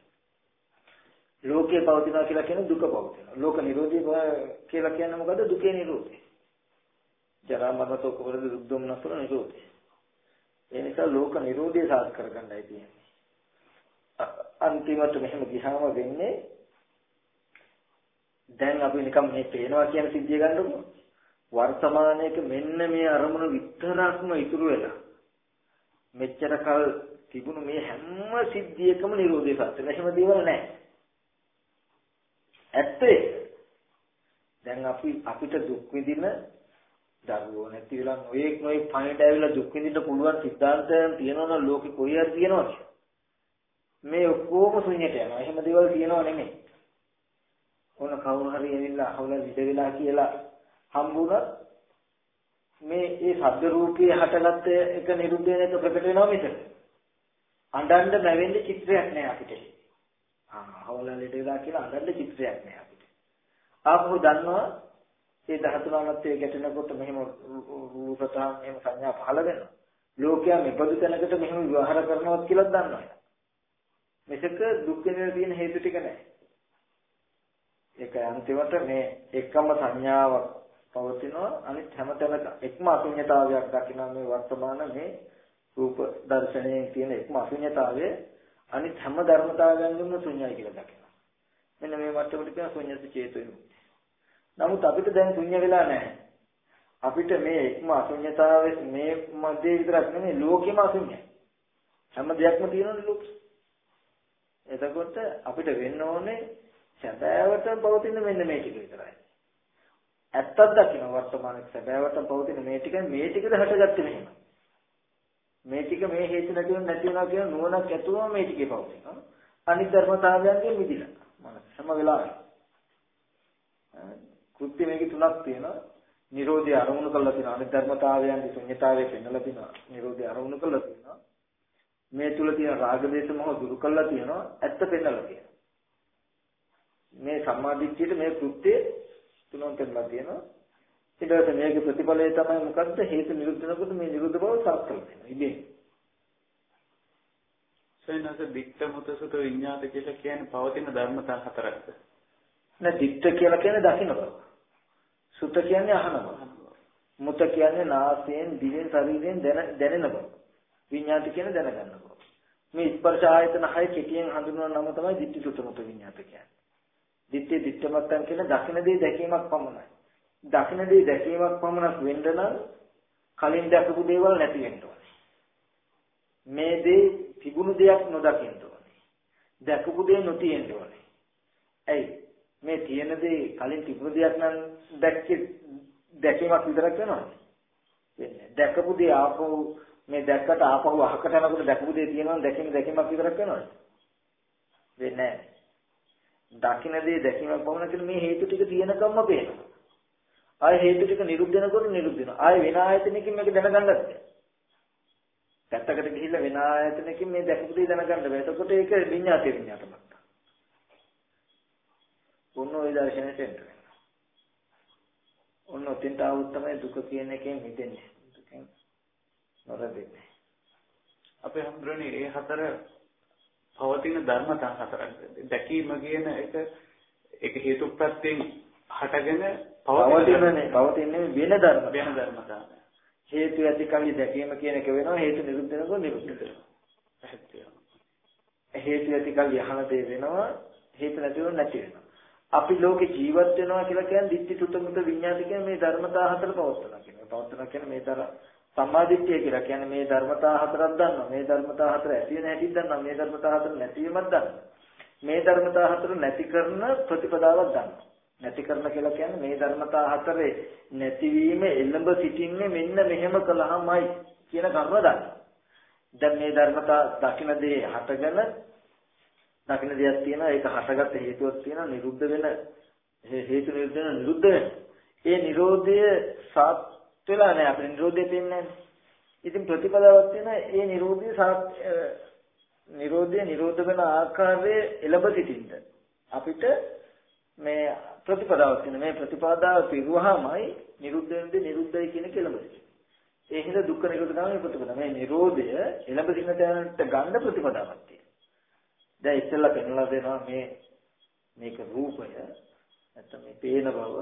ලෝකේ පවතිනවා කියලා කියන දුක පවතිනවා. ලෝක නිරෝධය කියලා කියන්නේ මොකද්ද? දුකේ නිරෝධය. ජරා මරණ තෝක වල දුක් දුම්නසල නිරෝධය. ඒ නිසා ලෝක නිරෝධය සාධ කරගන්නයි තියෙන්නේ. අන්තිමට මෙහෙම ගියාම වෙන්නේ දැන් අපි නිකම් මේ පේනවා කියන සිද්ධිය ගන්නකො වර්තමානයේක මෙන්න මේ අරමුණු විතරක්ම ඉතුරු වෙලා මෙච්චර කල් තිබුණු මේ හැම සිද්ධියකම නිරෝධය සත්‍ය එහෙම දේවල් නැහැ. ඇත්තේ දැන් අපි අපිට දුක් විඳින දරුවෝ නැති වෙලා නොයෙක් නොයෙක් පණිට ඇවිල්ලා දුක් විඳින්න පුළුවන් සිද්ධාන්තයන් තියෙනවනම් ලෝකෙ කොයි හරි තියෙනවද? මේ ඔක්කොම ශුන්‍යයට යනවා. එහෙම දේවල් තියෙනව නෙමෙයි. ඕන කවුරු හරි ඇවිල්ලා අහවල විද වෙලා කියලා හම්බුණා මේ ඒ ශබ්ද රූපයේ හටගත්ත එක නිරුද්ධ වෙන එක ප්‍රකට වෙනවා මිසක අඬන්න නැවෙන්නේ චිත්‍රයක් නෑ අපිට. ආ අහවල ලෙඩ වෙලා කියලා අඬන්න චිත්‍රයක් නෑ අපිට. ආපහු දන්නවා ඒ 13 අනත්තේ ගැටෙනකොට මෙහෙම රූපතා මෙහෙම සංඥා පහළ වෙනවා. ලෝකයා මෙපදු තැනකට මෙහෙම විවහාර කරනවත් කියලා දන්නවා. මෙසක දුක් වෙන තියෙන හේතු ටික නැහැ. ඒක අන්තිමට මේ එකම සංඥාවක් පවතිනවා. අනිත් හැමතැනක එකම අශුන්‍යතාවයක් දකිනවා මේ වර්තමාන මේ රූප දර්ශනයේ තියෙන එකම අශුන්‍යතාවය අනිත් හැම ධර්මතාවයන්ගෙම ශුන්‍යයි කියලා දකිනවා. මෙන්න මේ මට්ටමට කියන ශුන්‍යස චේතනු නමුත් අපිට දැන් ශුන්‍ය වෙලා නැහැ. අපිට මේ එකම අශුන්‍යතාවයේ මේ මැදේ විතරක් නෙමෙයි ලෝකෙම අශුන්‍යයි හැම දෙයක්ම තියෙනවනේ ලෝකෙ. එතකොට අපිට වෙන්න ඕනේ සැබෑවටම පවතින මෙන්න මේ ටික විතරයි. ඇත්තක් දකින්න වර්තමානයේ සැබෑවටම පවතින මේ ටික මේ ටිකද හටගත්තේ මෙහෙම. මේ ටික මේ හේතු නැතිව නැති වෙනවා කියන නුවණක් ඇතුවම මේ ටිකේ පවතිනවා. අනිත් ධර්මතාවයන්ගෙන් මිදිලා. මනස හැම වෙලාවෙම. කෘත්‍ය මේකේ තුනක් තියෙනවා. නිරෝධය අරමුණු කරලා තියෙනවා. අනිත් ධර්මතාවයන්ගේ ශුන්‍යතාවය පෙන්වලා තියෙනවා. නිරෝධය අරමුණු කරලා තියෙනවා. මේ තුල තියෙන රාග දේශ මොහ දුරු කරලා තියෙනවා. ඇත්ත පෙන්වලා තියෙනවා. මේ සම්මාදිට්ඨියට මේ කෘත්‍ය තුනක් පෙන්නලා තියෙනවා. ඊට පස්සේ මේකේ ප්‍රතිඵලය තමයි මොකද්ද? හේතු නිරුද්ධ වෙනකොට මේ නිරුද්ධ බව සාක්ෂාත් වෙනවා. ඉතින් සෙනස දික්ත මුතසුත විඤ්ඤාත කියලා කියන්නේ පවතින ධර්මතා හතරක්ද? නෑ දික්ත කියලා කියන්නේ දකින්න බව. සුත කියන්නේ අහන බව. මුත කියන්නේ නාසයෙන්, දිවෙන්, ශරීරයෙන් දැනෙන බව. විඤ්ඤාත කියන්නේ දැනගන්න බව. මේ ස්පර්ශ ආයතන හය කෙටියෙන් හඳුන්වන නම තමයි දිට්ඨි සුත මුත විඤ්ඤාත කියන්නේ. දිත්තේ දිත්තමත්තන් කියන දකින දේ දැකීමක් පමණයි. දකින දේ දැකීමක් පමණක් වෙන්න නම් කලින් දැකපු දේවල් නැති වෙන්න ඕනේ. මේ දේ තිබුණු දෙයක් නොදකින්න ඕනේ. දැකපු දේ නොතියෙන්න ඕනේ. ඇයි? මේ තියෙන දේ කලින් තිබුණු දෙයක් නම් දැක්කේ දැකීමක් විතරක් වෙනවද? වෙන්නේ. දැකපු දේ ආපහු මේ දැක්කට ආපහු අහකට යනකොට දැකපු දේ තියෙනවා දැකීම දැකීමක් විතරක් වෙනවද? වෙන්නේ නැහැ. දකින්න දේ දැකීමක් පමණ කියලා මේ හේතු ටික තියෙනකම්ම පේනවා. ආය හේතු ටික නිරුද්ධ වෙනකොට නිරුද්ධ වෙනවා. ආය වෙන ආයතනකින් මේක දැනගන්නත් බැහැ. පැත්තකට ගිහිල්ලා වෙන ආයතනකින් මේ දැකපු දේ දැනගන්න බැහැ. එතකොට ඒක විඤ්ඤාතේ විඤ්ඤාතමත්. ඔන්න ওই දර්ශනයට එන්න වෙනවා. ඔන්න ඔතෙන්ට ආවොත් තමයි දුක කියන එකෙන් මිදෙන්නේ. දුකෙන් නොරදෙන්නේ. අපේ හඳුරන්නේ ඒ හතර පවතින ධර්මතා හතරක්. දැකීම කියන එක ඒක හේතුප්‍රත්‍යයෙන් හටගෙන පවතිනනේ පවතින්නේ වෙන ධර්ම වෙන ධර්මතා. හේතු ඇති කල්ලි දැකීම කියන එක වෙනවා හේතු නිරුද්ධ වෙනකොට නිරුද්ධ වෙනවා. හේතු ඇති කල්ලි අහන දේ වෙනවා හේතු නැති වෙනකොට නැති වෙනවා. අපි ලෝකේ ජීවත් වෙනවා කියලා කියන්නේ ditthi තුතමුත විඤ්ඤාති කියන මේ ධර්මතා හතර පවත්වනවා කියනවා. පවත්වනවා කියන්නේ මේ ධර්ම සම්මාදිට්ඨිය කියලා කියන්නේ මේ ධර්මතා හතරක් දන්නවා. මේ ධර්මතා හතර ඇති වෙන හැටි දන්නවා. මේ ධර්මතා හතර නැතිවීමක් දන්නවා. මේ ධර්මතා හතර නැති කරන ප්‍රතිපදාවක් දන්නවා. නැති කරන කියලා කියන්නේ මේ ධර්මතා හතරේ නැතිවීම එළඹ සිටින්නේ මෙන්න මෙහෙම කළාමයි කියන කර්ම දන්නවා. දැන් මේ ධර්මතා දකින්න දේ හටගෙන දකින්න දෙයක් තියෙනවා ඒක හටගත්ත හේතුවක් තියෙනවා නිරුද්ධ වෙන හේතු නිරුද්ධ වෙන නිරුද්ධ වෙන ඒ නිරෝධය සාත් වෙලා නැහැ අපේ නිරෝධය පේන්නේ නැහැ. ඉතින් ප්‍රතිපදාවක් තියෙන ඒ නිරෝධය නිරෝධය නිරෝධ වෙන ආකාරයේ එළඹ සිටින්න අපිට මේ ප්‍රතිපදාවක් තියෙන මේ ප්‍රතිපදාව පිරුවහමයි නිරුද්ධ වෙන්නේ නිරුද්ධයි කියන කෙලමයි. ඒ හින්දා දුක්ඛ නිරෝධ තමයි ප්‍රතිපදාව. මේ නිරෝධය එළඹ සිටින තැනට ගන්න ප්‍රතිපදාවක් තියෙනවා. දැන් ඉස්සෙල්ලා පෙන්ලා දෙනවා මේ මේක රූපය නැත්නම් මේ පේන බව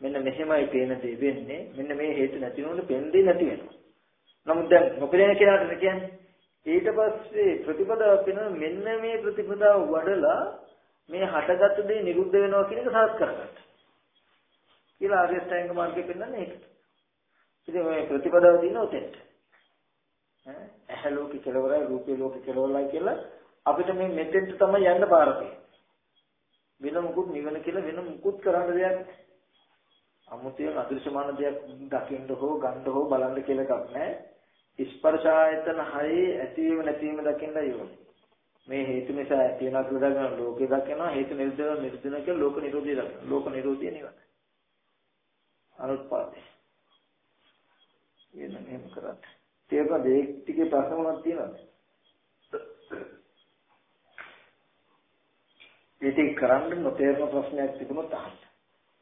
මෙන්න මෙහෙමයි පේන දේ වෙන්නේ මෙන්න මේ හේතු නැති වුණොත් පෙන්දී නැති වෙනවා. නමුත් දැන් නොපෙනෙන කෙනාට කියන්නේ ඊට පස්සේ ප්‍රතිපදාව වෙන මෙන්න මේ ප්‍රතිපදාව වඩලා මේ හටගත් දේ නිරුද්ධ වෙනවා කියන එක සාත් කරගන්න. කියලා ආර්ය ශ්‍රැංග මාර්ගය පෙන්වන්නේ ඒකට. ඉතින් මේ ප්‍රතිපදාව දින උතෙන්ට. ඈ ඇහැ ලෝකේ කෙලවරයි රූපේ ලෝකේ කෙලවරයි කියලා අපිට මේ මෙතෙන්ට තමයි යන්න පාර වෙන මුකුත් නිවන කියලා වෙන මුකුත් කරන්න දෙයක් නැහැ. අමුතියෙන් අදෘශ්‍යමාන දෙයක් දකින්න හෝ ගන්න හෝ බලන්න කියලා එකක් නැහැ. ස්පර්ශ ආයතන හයේ ඇතිවීම නැතිවීම දකින්න යෝනේ. මේ හේතු නිසා ඇති වෙනවා කියලා දකිනවා. ලෝකේ දකිනවා. හේතු නිරුද්ධ වෙනවා නිරුද්ධ වෙනවා කියලා ලෝක නිරෝධය දකිනවා. ලෝක නිරෝධය නිවන. අනුත්පාදේ එන්න මෙහෙම කරත් තේරුණාද ඒ ටිකේ ප්‍රශ්න මොනවද තියෙනවද? ඒ ටික කරන්න නොතේරෙන ප්‍රශ්නයක් තිබුණොත් අහන්න.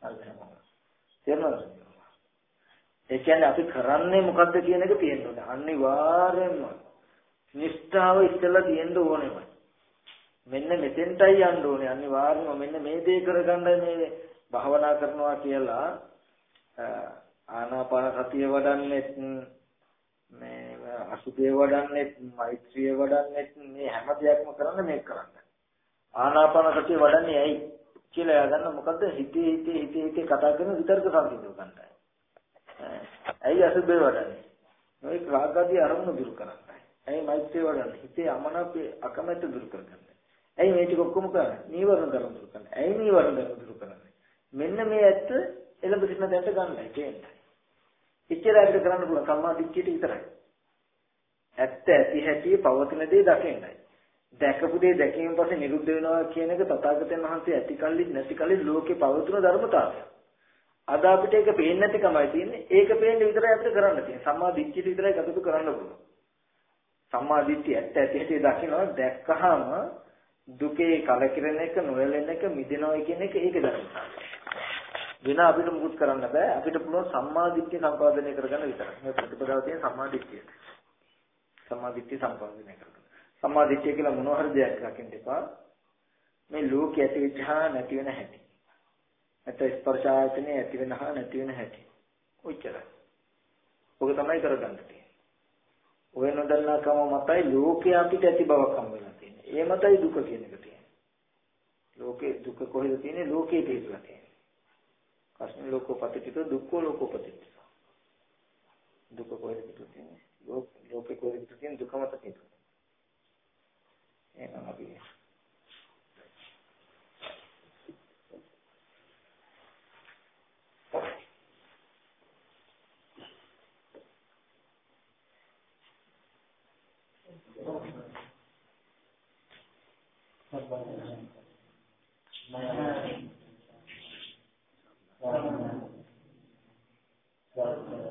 හරිද තේරුණාද? ඒ කියන්නේ අපි කරන්නේ මොකද්ද කියන එක තියෙන්න ඕනේ. අනිවාර්යයෙන්ම නිෂ්ඨාව ඉස්සෙල්ලා තියෙන්න ඕනේමයි මෙන්න මෙතෙන්ටයි යන්න ඕනේ. අනිවාර්යයෙන්ම මෙන්න මේ දේ කරගන්න මේ භාවනා කරනවා කියලා ආනාපාන සතිය වඩන්නෙත් මේ අසුභය වඩන්නෙත් මෛත්‍රිය වඩන්නෙත් මේ හැම දෙයක්ම කරන්න මේක කරන්න. ආනාපාන සතිය වඩන්නේ ඇයි? කියලා එයාගන්න මොකද්ද හිතේ හිතේ හිතේ හිතේ කතා කරන විතර්ක සංසිඳව ගන්නයි ඇයි අසුභය වඩන්නේ මේ රාගාදී අරමුණු දුරු කරන්නයි ඇයි මෛත්‍රිය වඩන්නේ හිතේ අමනාපේ අකමැත්ත දුරු කරගන්න ඇයි මේ ටික ඔක්කොම කරන්නේ? නීවරණ ධර්ම දුරු කරන්නේ. ඇයි නීවරණ ධර්ම දුරු කරන්නේ? මෙන්න මේ ඇත්ත එළඹ සිටින දැනට ගන්නයි කියන්නේ. ඉච්ඡර අපිට කරන්න පුළුවන් සම්මා දිට්ඨියට විතරයි. ඇත්ත ඇති හැටි පවතින දේ දකින්නයි. දැකපු දේ දැකීම පස්සේ නිරුද්ධ වෙනවා කියන එක තථාගතයන් වහන්සේ ඇති කල්ලි නැති කල්ලි ලෝකේ පවතුන ධර්මතාවය. අද අපිට ඒක පේන්නේ නැතිකමයි තියෙන්නේ. ඒක පේන්නේ විතරයි අපිට කරන්න තියෙන්නේ. සම්මා දිට්ඨියට විතරයි කටයුතු කරන්න පුළුවන්. සම්මා දිට්ඨිය ඇත්ත ඇති හැටි දකිනවා දැක්කහම දුකේ කලකිරෙන එක නොයැලෙන එක මිදෙනවා කියන එක ඒක ධර්මතාවය. වෙන අපිට මුකුත් කරන්න බෑ. අපිට පුළුවන් සම්මාදිට්ඨිය සම්පාදනය කරගන්න විතරයි. මේ ප්‍රතිපදාව තියෙන සම්මාදිට්ඨිය. සම්මාදිට්ඨිය සම්පාදනය කරගන්න. සම්මාදිට්ඨිය කියලා මොනවා හරි දෙයක් රකින්න එපා. මේ ලෝකයේ ඇති වෙච්චා නැති වෙන හැටි. නැත්නම් ස්පර්ශ ආයතනේ ඇති වෙන හා නැති වෙන හැටි. ඔච්චරයි. ඔක තමයි කරගන්න තියෙන්නේ. ඔය නොදන්නා කම මතයි ලෝකයේ අපිට ඇති බවක් හම්බ වෙනවා. ඒ මතයි දුක කියන එක තියෙන්නේ. ලෝකේ දුක කොහෙද තියෙන්නේ? ලෝකේ තියෙලා තියෙන්නේ. කස්මින් ලෝකෝ පතිතිත දුක්ඛෝ ලෝකෝ පතිතිත. දුක කොහෙද තියෙන්නේ? ලෝකේ කොහෙද තියෙන්නේ? Hang on, I'll be. Thank you.